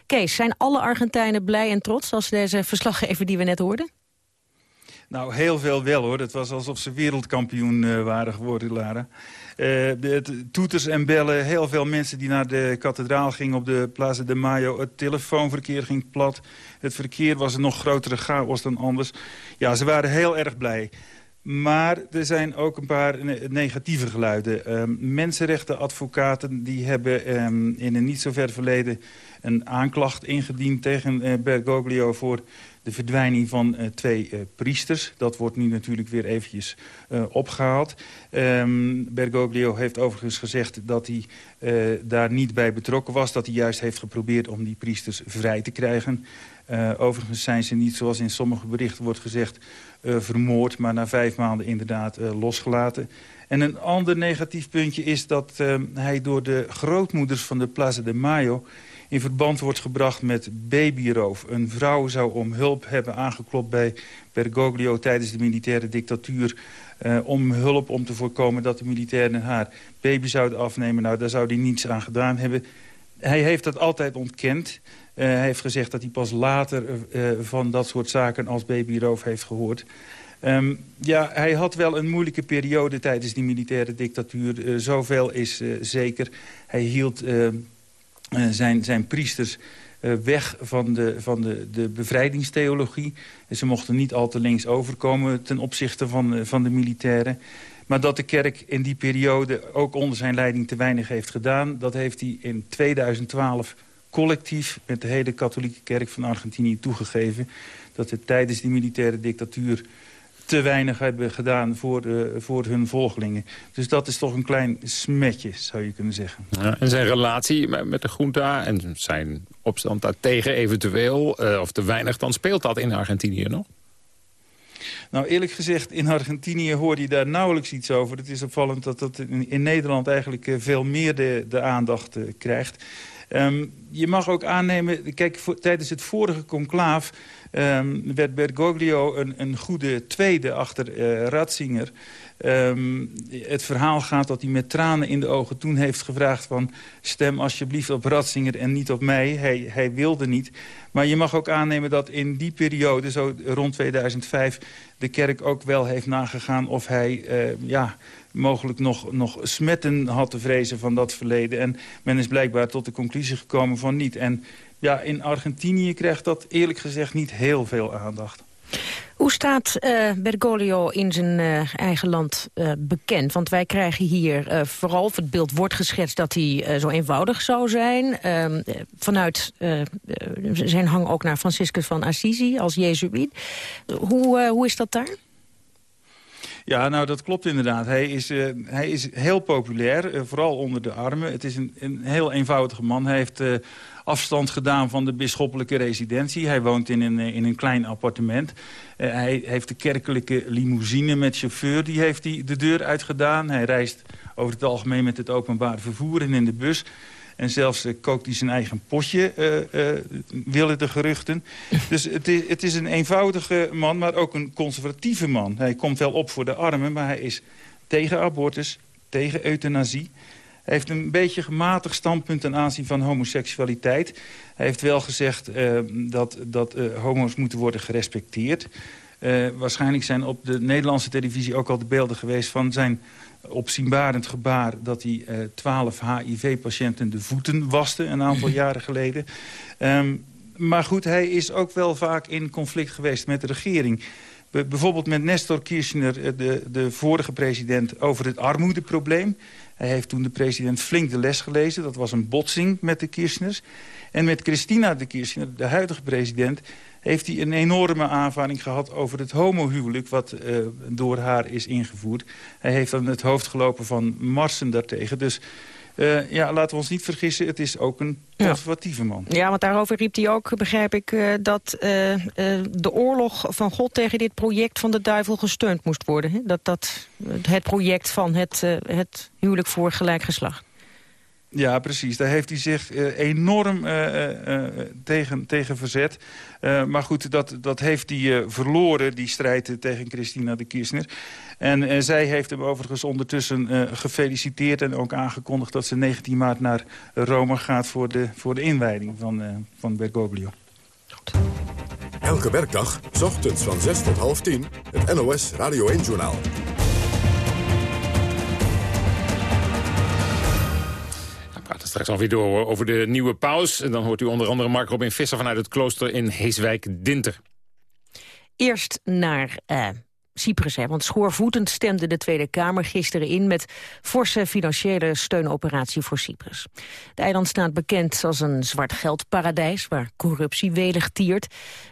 Kees, zijn alle Argentijnen blij en trots... als deze verslaggever die we net hoorden? Nou, heel veel wel hoor. Het was alsof ze wereldkampioen eh, waren geworden, Lara. Toeters en bellen, heel veel mensen die naar de kathedraal gingen op de Plaza de Mayo. Het telefoonverkeer ging plat. Het verkeer was een nog grotere chaos dan anders. Ja, ze waren heel erg blij. Maar er zijn ook een paar ne- negatieve geluiden. Ehm, mensenrechtenadvocaten die hebben ehm, in een niet zo ver verleden... een aanklacht ingediend tegen eh, Bergoglio... voor de verdwijning van eh, twee eh, priesters. Dat wordt nu natuurlijk weer eventjes eh, opgehaald. Ehm, Bergoglio heeft overigens gezegd dat hij daar niet bij betrokken was. Dat hij juist heeft geprobeerd om die priesters vrij te krijgen. Overigens zijn ze niet, zoals in sommige berichten wordt gezegd... eh, vermoord, maar na vijf maanden inderdaad eh, losgelaten. En een ander negatief puntje is dat eh, hij door de grootmoeders van de Plaza de Mayo in verband wordt gebracht met babyroof. Een vrouw zou om hulp hebben aangeklopt bij Bergoglio tijdens de militaire dictatuur... om hulp om te voorkomen dat de militairen haar baby zouden afnemen. Nou, daar zou hij niets aan gedaan hebben. Hij heeft dat altijd ontkend. Eh, hij heeft gezegd dat hij pas later eh, van dat soort zaken als babyroof heeft gehoord. Ehm, ja, hij had wel een moeilijke periode tijdens die militaire dictatuur. Eh, zoveel is eh, zeker. Hij hield eh, eh, zijn, zijn priesters eh, weg van, de, van de, de bevrijdingstheologie. Ze mochten niet al te links overkomen ten opzichte van, eh, van de militairen. Maar dat de kerk in die periode ook onder zijn leiding te weinig heeft gedaan... dat heeft hij in 2012 collectief met de hele katholieke kerk van Argentinië toegegeven... dat ze tijdens die militaire dictatuur te weinig hebben gedaan voor, eh, voor hun volgelingen. Dus dat is toch een klein smetje, zou je kunnen zeggen. Ja, en zijn relatie met de junta en zijn opstand daartegen eventueel... eh, of te weinig, dan speelt dat in Argentinië nog? Nou, eerlijk gezegd, in Argentinië hoorde je daar nauwelijks iets over. Het is opvallend dat dat in, Nederland eigenlijk eh, veel meer de, de aandacht krijgt. Ehm, je mag ook aannemen, kijk, tijdens het vorige conclaaf... ehm, werd Bergoglio een, een goede tweede achter Ratzinger. Ehm, het verhaal gaat dat hij met tranen in de ogen toen heeft gevraagd van... stem alsjeblieft op Ratzinger en niet op mij. Hij, hij wilde niet. Maar je mag ook aannemen dat in die periode, zo rond 2005... de kerk ook wel heeft nagegaan of hij eh, ja, mogelijk nog, nog smetten had te vrezen van dat verleden. En men is blijkbaar tot de conclusie gekomen van niet. En ja, in Argentinië krijgt dat eerlijk gezegd niet heel veel aandacht. Hoe staat eh, Bergoglio in zijn eh, eigen land eh, bekend? Want wij krijgen hier vooral, het beeld wordt geschetst... dat hij zo eenvoudig zou zijn. Ehm, eh, vanuit zijn hang ook naar Franciscus van Assisi als jezuïet. hoe, hoe is dat daar? Ja, nou dat klopt inderdaad. Hij is, hij is heel populair, vooral onder de armen. Het is een, een heel eenvoudige man. Hij heeft afstand gedaan van de bisschoppelijke residentie. Hij woont in een, eh, in een klein appartement. Eh, hij heeft de kerkelijke limousine met chauffeur. Die heeft hij de deur uitgedaan. Hij reist over het algemeen met het openbaar vervoer en in de bus. En zelfs eh, kookt hij zijn eigen potje, eh, willen de geruchten. Dus het is, het is een eenvoudige man, maar ook een conservatieve man. Hij komt wel op voor de armen, maar hij is tegen abortus, tegen euthanasie. Hij heeft een beetje gematigd standpunt ten aanzien van homoseksualiteit. Hij heeft wel gezegd eh, dat, dat eh, homo's moeten worden gerespecteerd. Eh, waarschijnlijk zijn op de Nederlandse televisie ook al de beelden geweest van zijn opzienbarend gebaar dat hij 12 HIV-patiënten de voeten waste een aantal [LAUGHS] jaren geleden. Ehm, maar goed, hij is ook wel vaak in conflict geweest met de regering. Be- bijvoorbeeld met Nestor Kirchner, eh, de, de vorige president, over het armoedeprobleem. Hij heeft toen de president flink de les gelezen. Dat was een botsing met de Kirchners. En met Christina de Kirchner, de huidige president... heeft hij een enorme aanvaring gehad over het homohuwelijk... wat eh, door haar is ingevoerd. Hij heeft aan het hoofd gelopen van Marsen daartegen. Dus eh, ja, laten we ons niet vergissen, het is ook een conservatieve man. Ja, want daarover riep hij ook, begrijp ik, eh, dat eh, de oorlog van God tegen dit project van de duivel gesteund moest worden. Hè? Dat, dat het project van het, het huwelijk voor gelijk geslacht. Ja, precies. Daar heeft hij zich eh, enorm eh, eh, eh, tegen, tegen verzet. Eh, maar goed, dat, dat heeft hij eh, verloren, die strijd tegen Christina de Kirchner. En zij heeft hem overigens ondertussen eh, gefeliciteerd... en ook aangekondigd dat ze 19 maart naar Rome gaat... voor de, voor de inwijding van, eh, van Bergoglio. Elke werkdag, 's ochtends van 6 tot half 10, het NOS Radio 1-journaal. Straks alweer door over de nieuwe paus. En dan hoort u onder andere Mark Robin Visser vanuit het klooster in Heeswijk-Dinter. Eerst naar eh, Cyprus, hè, want schoorvoetend stemde de Tweede Kamer gisteren in... met forse financiële steunoperatie voor Cyprus. De eiland staat bekend als een zwart geldparadijs... waar corruptie welig tiert.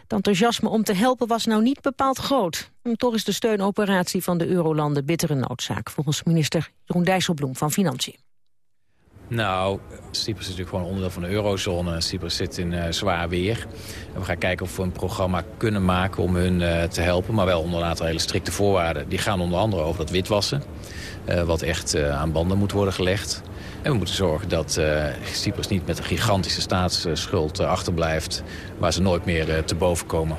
Het enthousiasme om te helpen was nou niet bepaald groot. Toch is de steunoperatie van de eurolanden bittere noodzaak... volgens minister Jeroen Dijsselbloem van Financiën. Nou, Cyprus is natuurlijk gewoon onderdeel van de eurozone. Cyprus zit in eh, zwaar weer. We gaan kijken of we een programma kunnen maken om hun eh, te helpen. Maar wel onder een aantal hele strikte voorwaarden. Die gaan onder andere over dat witwassen. eh, wat echt aan banden moet worden gelegd. En we moeten zorgen dat Cyprus niet met een gigantische staatsschuld achterblijft. Waar ze nooit meer te boven komen.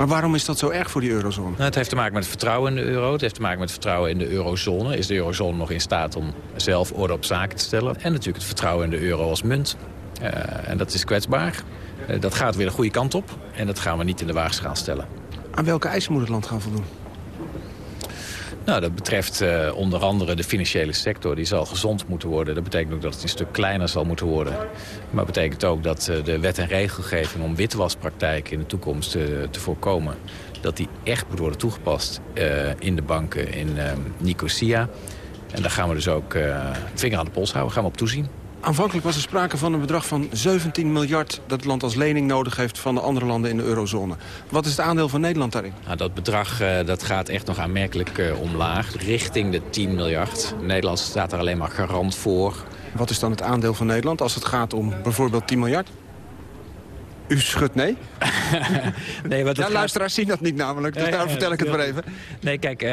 Maar waarom is dat zo erg voor die eurozone? Nou, het heeft te maken met het vertrouwen in de euro. Het heeft te maken met het vertrouwen in de eurozone. Is de eurozone nog in staat om zelf orde op zaken te stellen? En natuurlijk het vertrouwen in de euro als munt. Eh, en dat is kwetsbaar. Eh, dat gaat weer de goede kant op. En dat gaan we niet in de waagschaal stellen. Aan welke eisen moet het land gaan voldoen? Nou, dat betreft eh, onder andere de financiële sector. Die zal gezond moeten worden. Dat betekent ook dat het een stuk kleiner zal moeten worden. Maar dat betekent ook dat eh, de wet en regelgeving om witwaspraktijken in de toekomst eh, te voorkomen... dat die echt moet worden toegepast in de banken in eh, Nicosia. En daar gaan we dus ook vinger aan de pols houden. gaan we op toezien. Aanvankelijk was er sprake van een bedrag van 17 miljard... dat het land als lening nodig heeft van de andere landen in de eurozone. Wat is het aandeel van Nederland daarin? Nou, dat bedrag eh, dat gaat echt nog aanmerkelijk eh, omlaag. Richting de 10 miljard. Nederland staat er alleen maar garant voor. Wat is dan het aandeel van Nederland als het gaat om bijvoorbeeld 10 miljard? U schudt nee? [LAUGHS] nee, wat ja, luisteraars zien dat niet namelijk, dus daarom vertel ik het maar even. Nee, kijk, eh,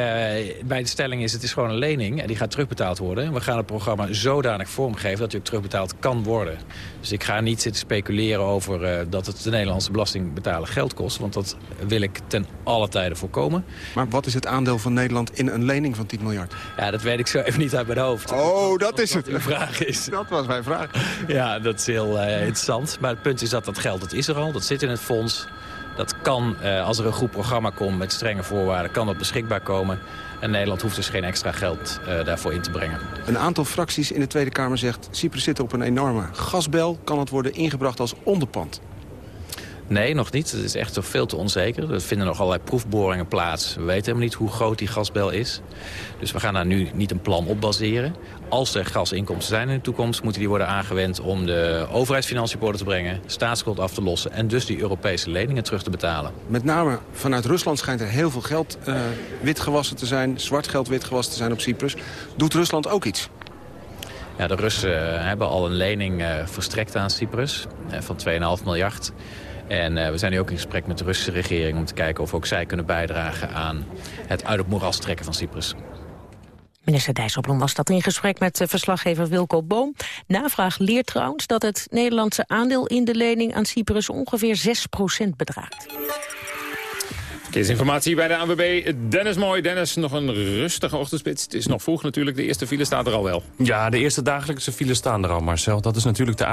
bij de stelling is het is gewoon een lening en die gaat terugbetaald worden. We gaan het programma zodanig vormgeven dat die ook terugbetaald kan worden. Dus ik ga niet zitten speculeren over eh, dat het de Nederlandse belastingbetaler geld kost. Want dat wil ik ten alle tijden voorkomen. Maar wat is het aandeel van Nederland in een lening van 10 miljard? Ja, dat weet ik zo even niet uit mijn hoofd. Oh, dat is het. Uw vraag is. Dat was mijn vraag. Ja, dat is heel eh, interessant. Maar het punt is dat dat geld, dat is er al. Dat zit in het fonds. Dat kan, eh, als er een goed programma komt met strenge voorwaarden, kan dat beschikbaar komen. En Nederland hoeft dus geen extra geld eh, daarvoor in te brengen. Een aantal fracties in de Tweede Kamer zegt... Cyprus zit op een enorme gasbel. Kan het worden ingebracht als onderpand? Nee, nog niet. Het is echt nog veel te onzeker. Er vinden nog allerlei proefboringen plaats. We weten helemaal niet hoe groot die gasbel is. Dus we gaan daar nu niet een plan op baseren. Als er gasinkomsten zijn in de toekomst... moeten die worden aangewend om de overheidsfinanciën op orde te brengen... staatsschuld af te lossen en dus die Europese leningen terug te betalen. Met name vanuit Rusland schijnt er heel veel geld uh, witgewassen te zijn... zwart geld witgewassen te zijn op Cyprus. Doet Rusland ook iets? Ja, de Russen uh, hebben al een lening uh, verstrekt aan Cyprus uh, van 2,5 miljard. En uh, we zijn nu ook in gesprek met de Russische regering... om te kijken of ook zij kunnen bijdragen aan het uit het moeras trekken van Cyprus. Minister Dijsselbloem was dat in gesprek met verslaggever Wilco Boom. Navraag leert trouwens dat het Nederlandse aandeel in de lening aan Cyprus ongeveer 6% bedraagt. Verkeersinformatie bij de ANWB. Dennis Mooi. Dennis, nog een rustige ochtendspits. Het is nog vroeg natuurlijk. De eerste file staat er al wel. Ja, de eerste dagelijkse file staan er al, Marcel. Dat is natuurlijk de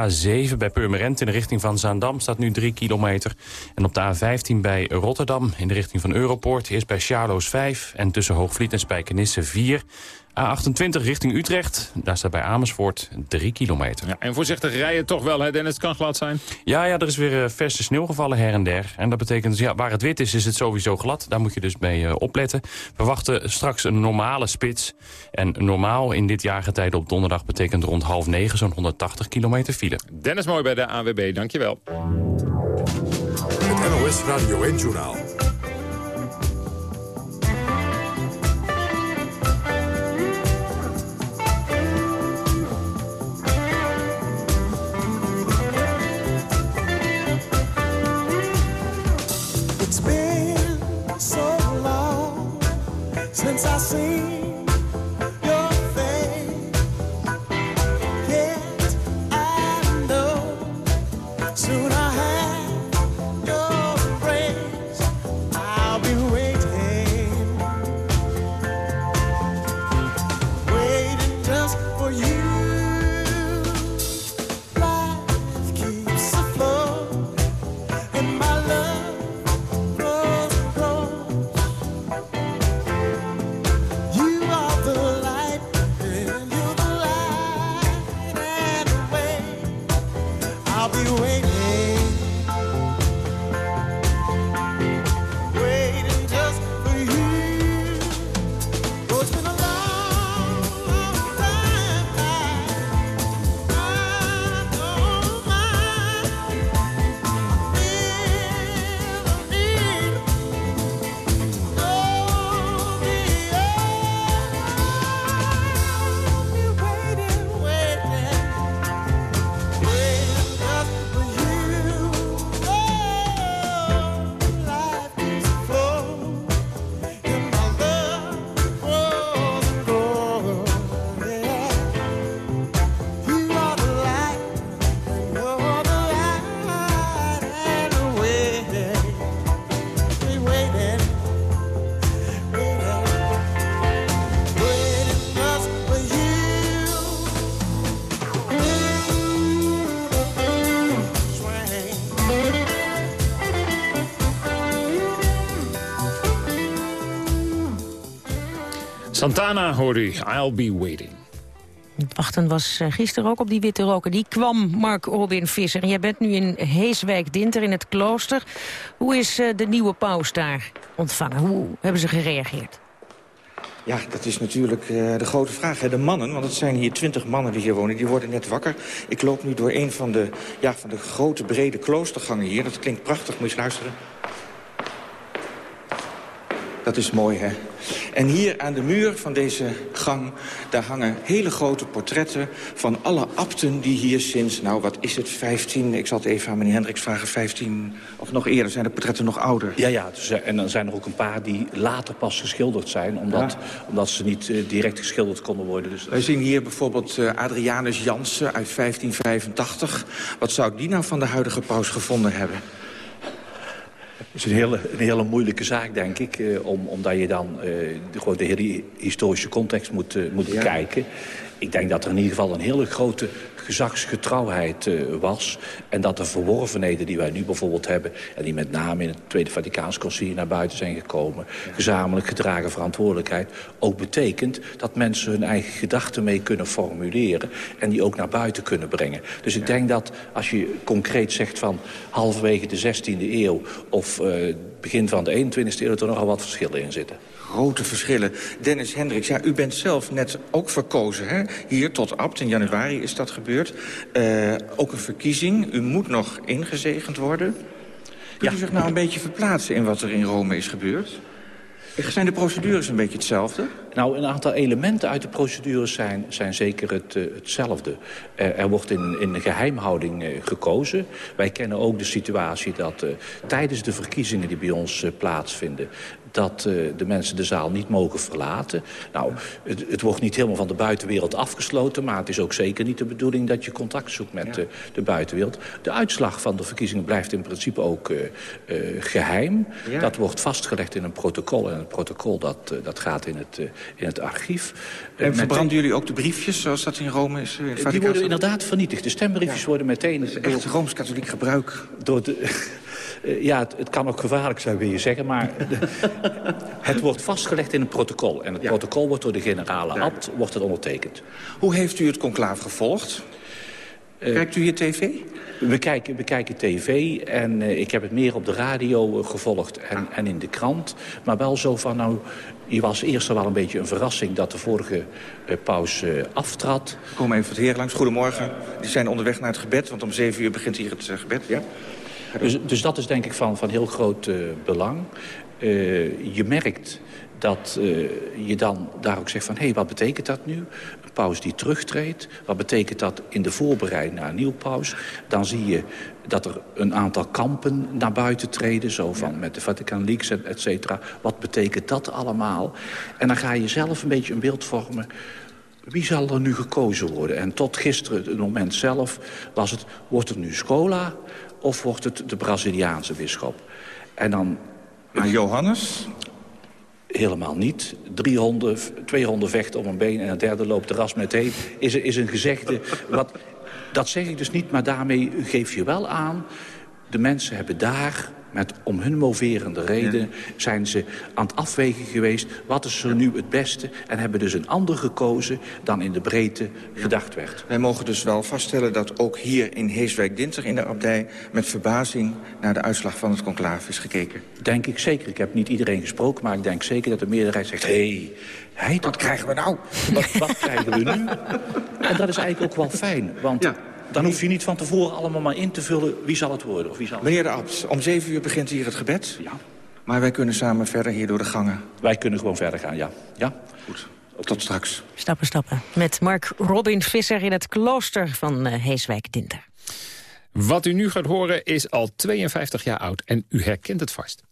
A7 bij Purmerend in de richting van Zaandam. Staat nu 3 kilometer. En op de A15 bij Rotterdam in de richting van Europoort. Eerst bij Charloes 5 en tussen Hoogvliet en Spijkenisse 4. A28 richting Utrecht, daar staat bij Amersfoort 3 kilometer. Ja, en voorzichtig rijden toch wel, hè Dennis? Het kan glad zijn. Ja, ja, er is weer eh, verse sneeuw gevallen her en der. En dat betekent, ja, waar het wit is, is het sowieso glad. Daar moet je dus mee eh, opletten. We wachten straks een normale spits. En normaal in dit jaargetijde op donderdag betekent rond half negen zo'n 180 kilometer file. Dennis Mooi bij de AWB, dankjewel. Het NOS Radio 1 Journaal. Since I seen Santana hoorde u, I'll be waiting. Wachten was eh, gisteren ook op die witte roker. Die kwam, Mark Robin Visser. En jij bent nu in Heeswijk-Dinter in het klooster. Hoe is eh, de nieuwe paus daar ontvangen? Hoe hebben ze gereageerd? Ja, dat is natuurlijk eh, de grote vraag. Hè. De mannen, want het zijn hier twintig mannen die hier wonen, die worden net wakker. Ik loop nu door een van de, ja, van de grote, brede kloostergangen hier. Dat klinkt prachtig, moet je eens luisteren. Dat is mooi, hè? En hier aan de muur van deze gang, daar hangen hele grote portretten... van alle abten die hier sinds, nou wat is het, 15... ik zal het even aan meneer Hendricks vragen, 15 of nog eerder... zijn de portretten nog ouder? Ja, ja. Dus, eh, en dan zijn er ook een paar die later pas geschilderd zijn... omdat, omdat ze niet eh, direct geschilderd konden worden. Dus Wij zien hier bijvoorbeeld eh, Adrianus Jansen uit 1585. Wat zou die nou van de huidige paus gevonden hebben? Het is een hele, een hele moeilijke zaak, denk ik. eh, om, omdat je dan eh, de, gewoon de hele historische context moet, eh, moet bekijken. Ik denk dat er in ieder geval een hele grote gezagsgetrouwheid eh, was. En dat de verworvenheden die wij nu bijvoorbeeld hebben... en die met name in het Tweede Vaticaans Concilie naar buiten zijn gekomen... gezamenlijk gedragen verantwoordelijkheid... ook betekent dat mensen hun eigen gedachten mee kunnen formuleren... en die ook naar buiten kunnen brengen. Dus ik denk dat als je concreet zegt van halverwege de 16e eeuw... of eh, begin van de 21e eeuw, er nogal wat verschillen in zitten. Grote verschillen. Dennis Hendricks, ja, u bent zelf net ook verkozen, hè? Hier tot abt, in januari is dat gebeurd. Eh, ook een verkiezing, u moet nog ingezegend worden. Kunt u zich nou een beetje verplaatsen in wat er in Rome is gebeurd? Zijn de procedures een beetje hetzelfde? Nou, een aantal elementen uit de procedures zijn, zijn zeker het, eh, hetzelfde. Er, er wordt in, in geheimhouding eh, gekozen. Wij kennen ook de situatie dat eh, tijdens de verkiezingen die bij ons plaatsvinden... dat de mensen de zaal niet mogen verlaten. Nou, het, het wordt niet helemaal van de buitenwereld afgesloten... maar het is ook zeker niet de bedoeling dat je contact zoekt met de, de buitenwereld. De uitslag van de verkiezingen blijft in principe ook eh, eh, geheim. Ja. Dat wordt vastgelegd in een protocol en het protocol, dat, eh, dat gaat in het, eh, in het archief. Eh, En met- verbranden jullie ook de briefjes, zoals dat in Rome is? eh, in die worden inderdaad vernietigd. De stembriefjes worden meteen... Dat is echt Rooms-Katholiek gebruik. Door de, [LAUGHS] eh, ja, het, het kan ook gevaarlijk zijn, wil je zeggen. Maar [LAUGHS] het wordt vastgelegd in een protocol. En het protocol wordt door de generale abt wordt het ondertekend. Hoe heeft u het conclaaf gevolgd? Kijkt u hier tv? We kijken, we kijken tv en eh, ik heb het meer op de radio eh, gevolgd en, en in de krant. Maar wel zo van, nou, je was eerst wel een beetje een verrassing... dat de vorige eh, paus aftrad. Kom even het heer langs. Goedemorgen. Die zijn onderweg naar het gebed, want om zeven uur begint hier het gebed. Ja? Dus, dus dat is denk ik van, van heel groot belang. Je merkt dat je dan daar ook zegt van... hé, hey, wat betekent dat nu? Paus die terugtreedt. Wat betekent dat in de voorbereiding naar een nieuw paus? Dan zie je dat er een aantal kampen naar buiten treden. Zo van met de Vatican Leaks, et et cetera. Wat betekent dat allemaal? En dan ga je zelf een beetje een beeld vormen... Wie zal er nu gekozen worden? En tot gisteren, het moment zelf, was het... wordt het nu Scola of wordt het de Braziliaanse bisschop? En dan... Maar Johannes? Helemaal niet. Drie honden, twee honden vechten om een been en een derde loopt de ras meteen. Is, is een gezegde. Wat, dat zeg ik dus niet, maar daarmee geef je wel aan... de mensen hebben daar, met om hun moverende reden... zijn ze aan het afwegen geweest, wat is er nu het beste... en hebben dus een ander gekozen dan in de breedte gedacht werd. Wij mogen dus wel vaststellen dat ook hier in Heeswijk-Dinter in de abdij... met verbazing naar de uitslag van het conclaaf is gekeken. Denk ik zeker. Ik heb niet iedereen gesproken, maar ik denk zeker dat de meerderheid zegt... hé, hey, wat krijgen we nou? Wat, wat krijgen we nu? [LAUGHS] En dat is eigenlijk ook wel fijn, want... Dan hoef je niet van tevoren allemaal maar in te vullen wie zal het worden. Of wie zal het Meneer de Abt, om zeven uur begint hier het gebed. Ja. Maar wij kunnen samen verder hier door de gangen. Wij kunnen gewoon verder gaan, ja. ja? Goed. Tot straks. Stappen, stappen. Met Mark Robin Visser in het klooster van eh, Heeswijk-Dinter. Wat u nu gaat horen is al 52 jaar oud en u herkent het vast.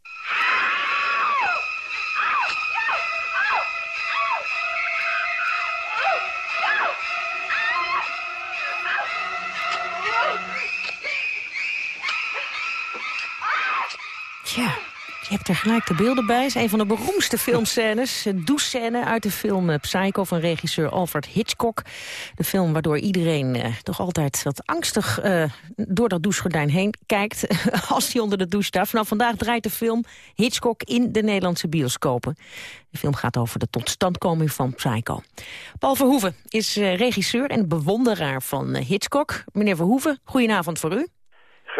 Tja, je hebt er gelijk de beelden bij. Het is een van de beroemdste filmscènes. Een douchescène uit de film eh, Psycho van regisseur Alfred Hitchcock. De film waardoor iedereen eh, toch altijd wat angstig eh, door dat douchegordijn heen kijkt... [LAUGHS] als hij onder de douche staat. Vanaf vandaag draait de film Hitchcock in de Nederlandse bioscopen. De film gaat over de totstandkoming van Psycho. Paul Verhoeven is eh, regisseur en bewonderaar van eh, Hitchcock. Meneer Verhoeven, goedenavond voor u.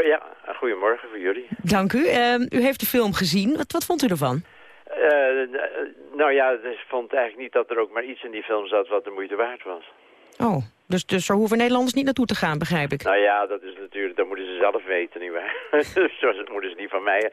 Ja, goedemorgen voor jullie. Dank u. Eh, u heeft de film gezien. Wat, wat vond u ervan? Eh, nou ja, ik vond eigenlijk niet dat er ook maar iets in die film zat wat de moeite waard was. Oh, dus, dus er hoeven Nederlanders niet naartoe te gaan, begrijp ik. Nou ja, dat is natuurlijk, dat moeten ze zelf weten, nietwaar? [LAUGHS] dus dat moeten ze niet van mij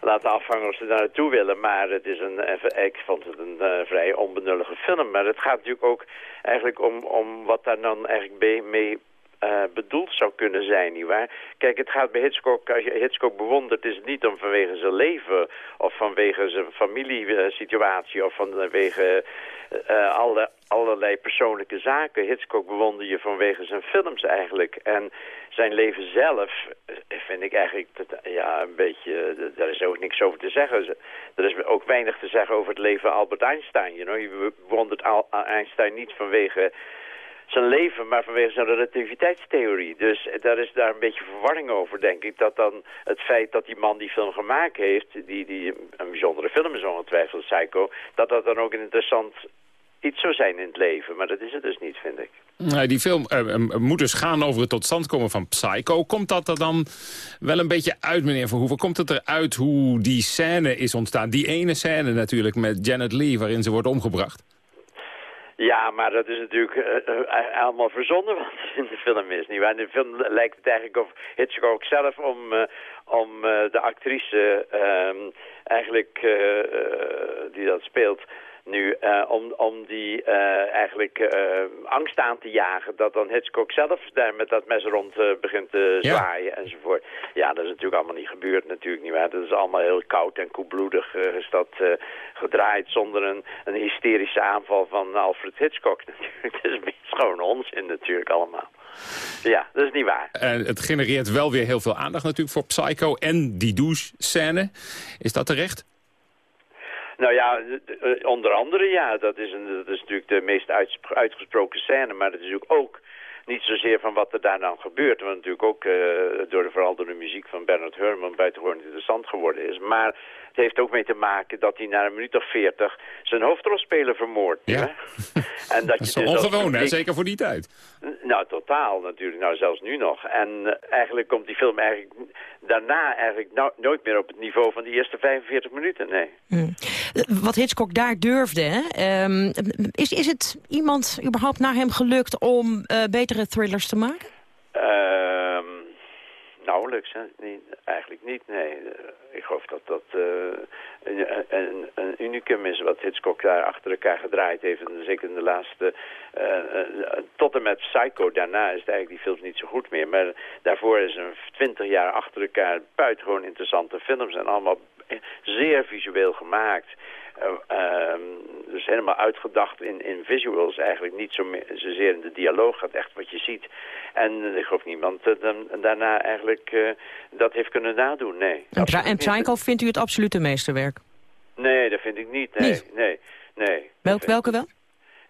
laten afhangen of ze daar naartoe willen. Maar het is een, ik vond het een eh, vrij onbenullige film. Maar het gaat natuurlijk ook eigenlijk om, om wat daar dan eigenlijk mee, eh, bedoeld zou kunnen zijn, nietwaar? Kijk, het gaat bij Hitchcock, als je Hitchcock bewondert, is het niet om vanwege zijn leven of vanwege zijn familiesituatie of vanwege eh, alle, allerlei persoonlijke zaken. Hitchcock bewonder je vanwege zijn films eigenlijk. En zijn leven zelf eh, vind ik eigenlijk, ja, een beetje, daar is ook niks over te zeggen. Er is ook weinig te zeggen over het leven Albert Einstein. You know? Je bewondert Einstein niet vanwege zijn leven, maar vanwege zijn relativiteitstheorie. Dus daar is daar een beetje verwarring over, denk ik. Dat dan het feit dat die man die film gemaakt heeft, die, die een bijzondere film is ongetwijfeld, Psycho, dat dat dan ook een interessant iets zou zijn in het leven. Maar dat is het dus niet, vind ik. Nou, die film eh, eh, moet dus gaan over het tot stand komen van Psycho. Komt dat er dan wel een beetje uit, meneer Verhoeven? Komt het eruit hoe die scène is ontstaan? Die ene scène natuurlijk met Janet Lee waarin ze wordt omgebracht. Ja, maar dat is natuurlijk eh, allemaal verzonnen [LAUGHS] wat in de film is. Niet waar? In de film lijkt het eigenlijk of Hitchcock zelf om, om de actrice ehm, eigenlijk die dat speelt nu, eh, om, om die eh, eigenlijk eh, angst aan te jagen. Dat dan Hitchcock zelf daar met dat mes rond begint te Ja. zwaaien enzovoort. Ja, dat is natuurlijk allemaal niet gebeurd natuurlijk niet waar. Dat is allemaal heel koud en koelbloedig is dat gedraaid zonder een, een hysterische aanval van Alfred Hitchcock [LAUGHS] natuurlijk. Het is gewoon onzin natuurlijk allemaal. Ja, dat is niet waar. En het genereert wel weer heel veel aandacht natuurlijk voor Psycho en die douche-scène. Is dat terecht? Nou ja, eh, onder andere ja. Dat is, een, dat is natuurlijk de meest uitgesproken scène. Maar het is ook niet zozeer van wat er daar dan gebeurt. Wat natuurlijk ook eh, door de, vooral door de muziek van Bernard Herrmann buitengewoon interessant geworden is. Maar het heeft ook mee te maken dat hij na een minuut of veertig zijn hoofdrolspeler vermoordt. Ja. [LAUGHS] En dat, Dat je is dus ongewoon, hè? zeker voor die tijd. nou, totaal natuurlijk. Nou, zelfs nu nog. En eh, eigenlijk komt die film eigenlijk daarna eigenlijk nooit meer op het niveau van die eerste 45 minuten, nee. Eh, Wat Hitchcock daar durfde, hè? ehm, is, is het iemand überhaupt naar hem gelukt om eh, thrillers te maken? Ehm, nauwelijks, eigenlijk niet, nee. Eh, ik geloof dat dat eh, een, een, een unicum is wat Hitchcock daar achter elkaar gedraaid heeft. En zeker in de laatste, eh, tot en met Psycho, daarna is het eigenlijk die films niet zo goed meer. Maar daarvoor is een twintig jaar achter elkaar buitengewoon interessante films. En allemaal zeer visueel gemaakt. Eh, ehm, dus helemaal uitgedacht in, in visuals eigenlijk. Niet zo meer, zozeer in de dialoog, gaat echt wat je ziet. En eh, ik geloof niemand eh, dan, daarna eigenlijk eh, dat heeft kunnen nadoen, nee. En, en vindt u het absolute meesterwerk? Nee, dat vind ik niet. Nee, Niet? nee, nee. Welk, welke wel?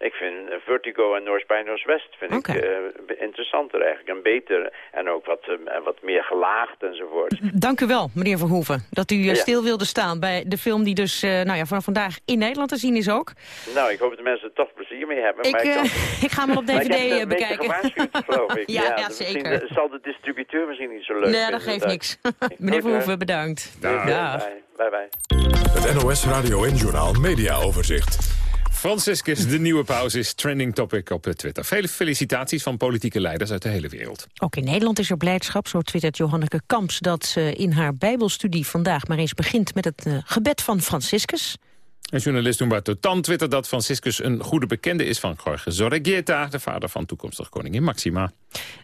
Ik vind eh, Vertigo en North by Northwest vind ik eh, interessanter eigenlijk. En beter. En ook wat, eh, wat meer gelaagd enzovoort. Dank u wel, meneer Verhoeven, dat u Ja. stil wilde staan bij de film die dus eh, nou ja, vanaf vandaag in Nederland te zien is ook. Nou, ik hoop dat mensen er toch plezier mee hebben. Ik, maar kan- [LAUGHS] ik ga hem op Maar ik DVD bekijken. geloof ik. [LAUGHS] Ja, ja, zeker. zal de distributeur misschien niet zo leuk Nee, dat geeft Dat- niks. [LAUGHS] meneer Verhoeven, bedankt. Dag. Dag. Bye, bye. bye. Het NOS Radio en Journaal Media Overzicht. Franciscus, de nieuwe paus, is trending topic op Twitter. Vele felicitaties van politieke leiders uit de hele wereld. Ook in Nederland is er blijdschap, zo twittert Johanneke Kamps... dat ze in haar bijbelstudie vandaag maar eens begint met het eh, gebed van Franciscus. En journalist Humberto Tan twittert dat Franciscus een goede bekende is van Jorge Zorreguieta, de vader van toekomstig koningin Maxima.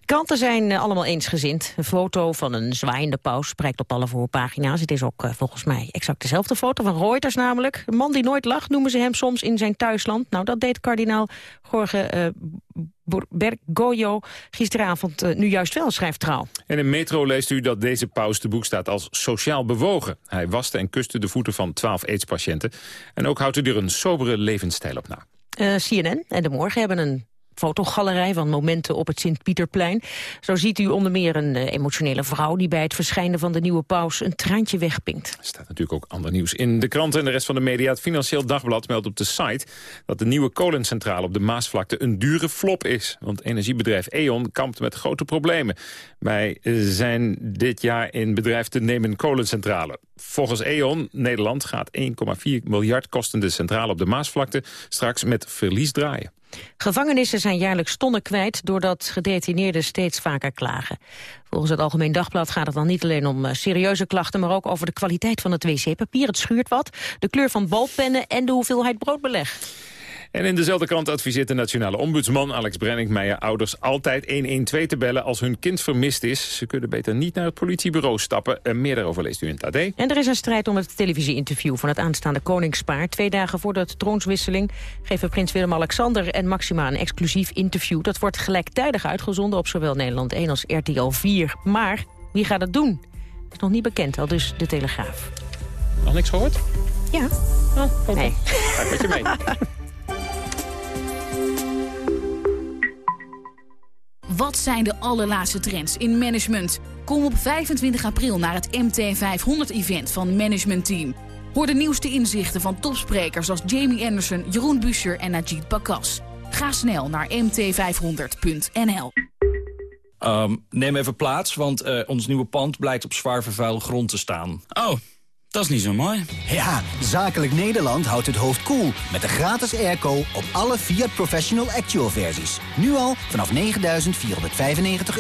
Kranten zijn eh, allemaal eensgezind. Een foto van een zwaaiende paus spreekt op alle voorpagina's. Het is ook eh, volgens mij exact dezelfde foto van Reuters namelijk. Een man die nooit lacht, noemen ze hem soms in zijn thuisland. Nou, dat deed kardinaal Jorge Bor- Bergoglio gisteravond eh, nu juist wel, schrijft Trouw. En in Metro leest u dat deze paus te boek staat als sociaal bewogen. Hij waste en kuste de voeten van 12 aidspatiënten. En ook houdt hij er een sobere levensstijl op na. Eh, CNN en De Morgen hebben een fotogalerij van momenten op het Sint-Pieterplein. Zo ziet u onder meer een eh, emotionele vrouw... die bij het verschijnen van de nieuwe paus een traantje wegpinkt. Er staat natuurlijk ook ander nieuws in de kranten en de rest van de media. Het Financieel Dagblad meldt op de site dat de nieuwe kolencentrale op de Maasvlakte een dure flop is. Want energiebedrijf E.ON kampt met grote problemen. Bij eh, zijn dit jaar in bedrijf te nemen kolencentrale. Volgens E.ON Nederland gaat 1,4 miljard kostende centrale op de Maasvlakte straks met verlies draaien. Gevangenissen zijn jaarlijks tonnen kwijt... doordat gedetineerden steeds vaker klagen. Volgens het Algemeen Dagblad gaat het dan niet alleen om eh, serieuze klachten... maar ook over de kwaliteit van het wc-papier. Het schuurt wat, de kleur van balpennen en de hoeveelheid broodbeleg. En in dezelfde krant adviseert de nationale ombudsman Alex Brenningmeijer ouders altijd 112 te bellen als hun kind vermist is. Ze kunnen beter niet naar het politiebureau stappen. En meer daarover leest u in het AD. En er is een strijd om het televisieinterview van het aanstaande koningspaar. Twee dagen voor de troonswisseling geven prins Willem-Alexander en Maxima een exclusief interview. Dat wordt gelijktijdig uitgezonden op zowel Nederland 1 als RTL 4. Maar wie gaat het doen? Dat is nog niet bekend, al dus de Telegraaf. Nog niks gehoord? Ja. Oh, Nee. Ga ik met je mee. [LAUGHS] Wat zijn de allerlaatste trends in management? Kom op 25 april naar het MT500-event van Management Team. Hoor de nieuwste inzichten van topsprekers als Jamie Anderson, Jeroen Buescher en Najid Bakas. Ga snel naar mt500.nl. Ehm, neem even plaats, want eh, ons nieuwe pand blijkt op zwaar vervuilde grond te staan. Oh, dat is niet zo mooi. Ja, Zakelijk Nederland houdt het hoofd koel cool met de gratis airco op alle Fiat Professional Actual versies. Nu al vanaf 9.495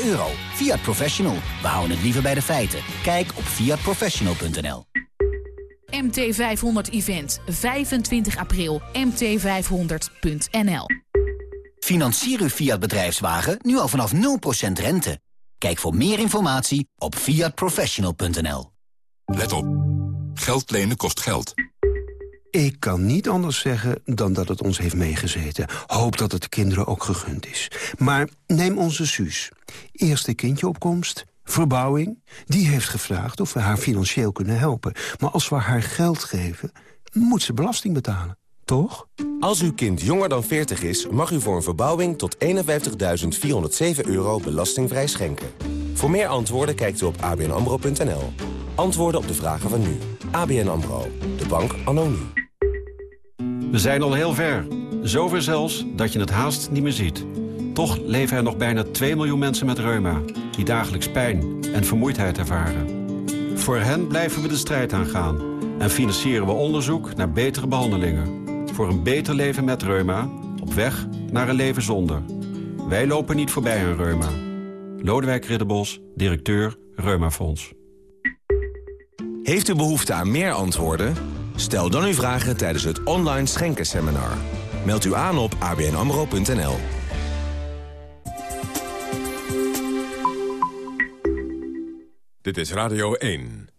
euro. Fiat Professional, we houden het liever bij de feiten. Kijk op fiatprofessional.nl. MT500-event, 25 april, mt500.nl. Financier uw Fiat bedrijfswagen nu al vanaf 0% rente. Kijk voor meer informatie op fiatprofessional.nl. Let op. Geld lenen kost geld. Ik kan niet anders zeggen dan dat het ons heeft meegezeten. Hoop dat het de kinderen ook gegund is. Maar neem onze Suus. Eerste kindjeopkomst, verbouwing. Die heeft gevraagd of we haar financieel kunnen helpen. Maar als we haar geld geven, moet ze belasting betalen. Toch? Als uw kind jonger dan 40 is, mag u voor een verbouwing tot 51.407 euro belastingvrij schenken. Voor meer antwoorden kijkt u op abnamro.nl. Antwoorden op de vragen van nu. ABN AMRO. De bank anno nu. We zijn al heel ver. Zover zelfs dat je het haast niet meer ziet. Toch leven er nog bijna 2 miljoen mensen met reuma... die dagelijks pijn en vermoeidheid ervaren. Voor hen blijven we de strijd aangaan... en financieren we onderzoek naar betere behandelingen. Voor een beter leven met reuma, op weg naar een leven zonder. Wij lopen niet voorbij aan reuma. Lodewijk Ridderbos, directeur Reumafonds. Heeft u behoefte aan meer antwoorden? Stel dan uw vragen tijdens het online schenkenseminar. Meld u aan op abnamro.nl. Dit is Radio 1.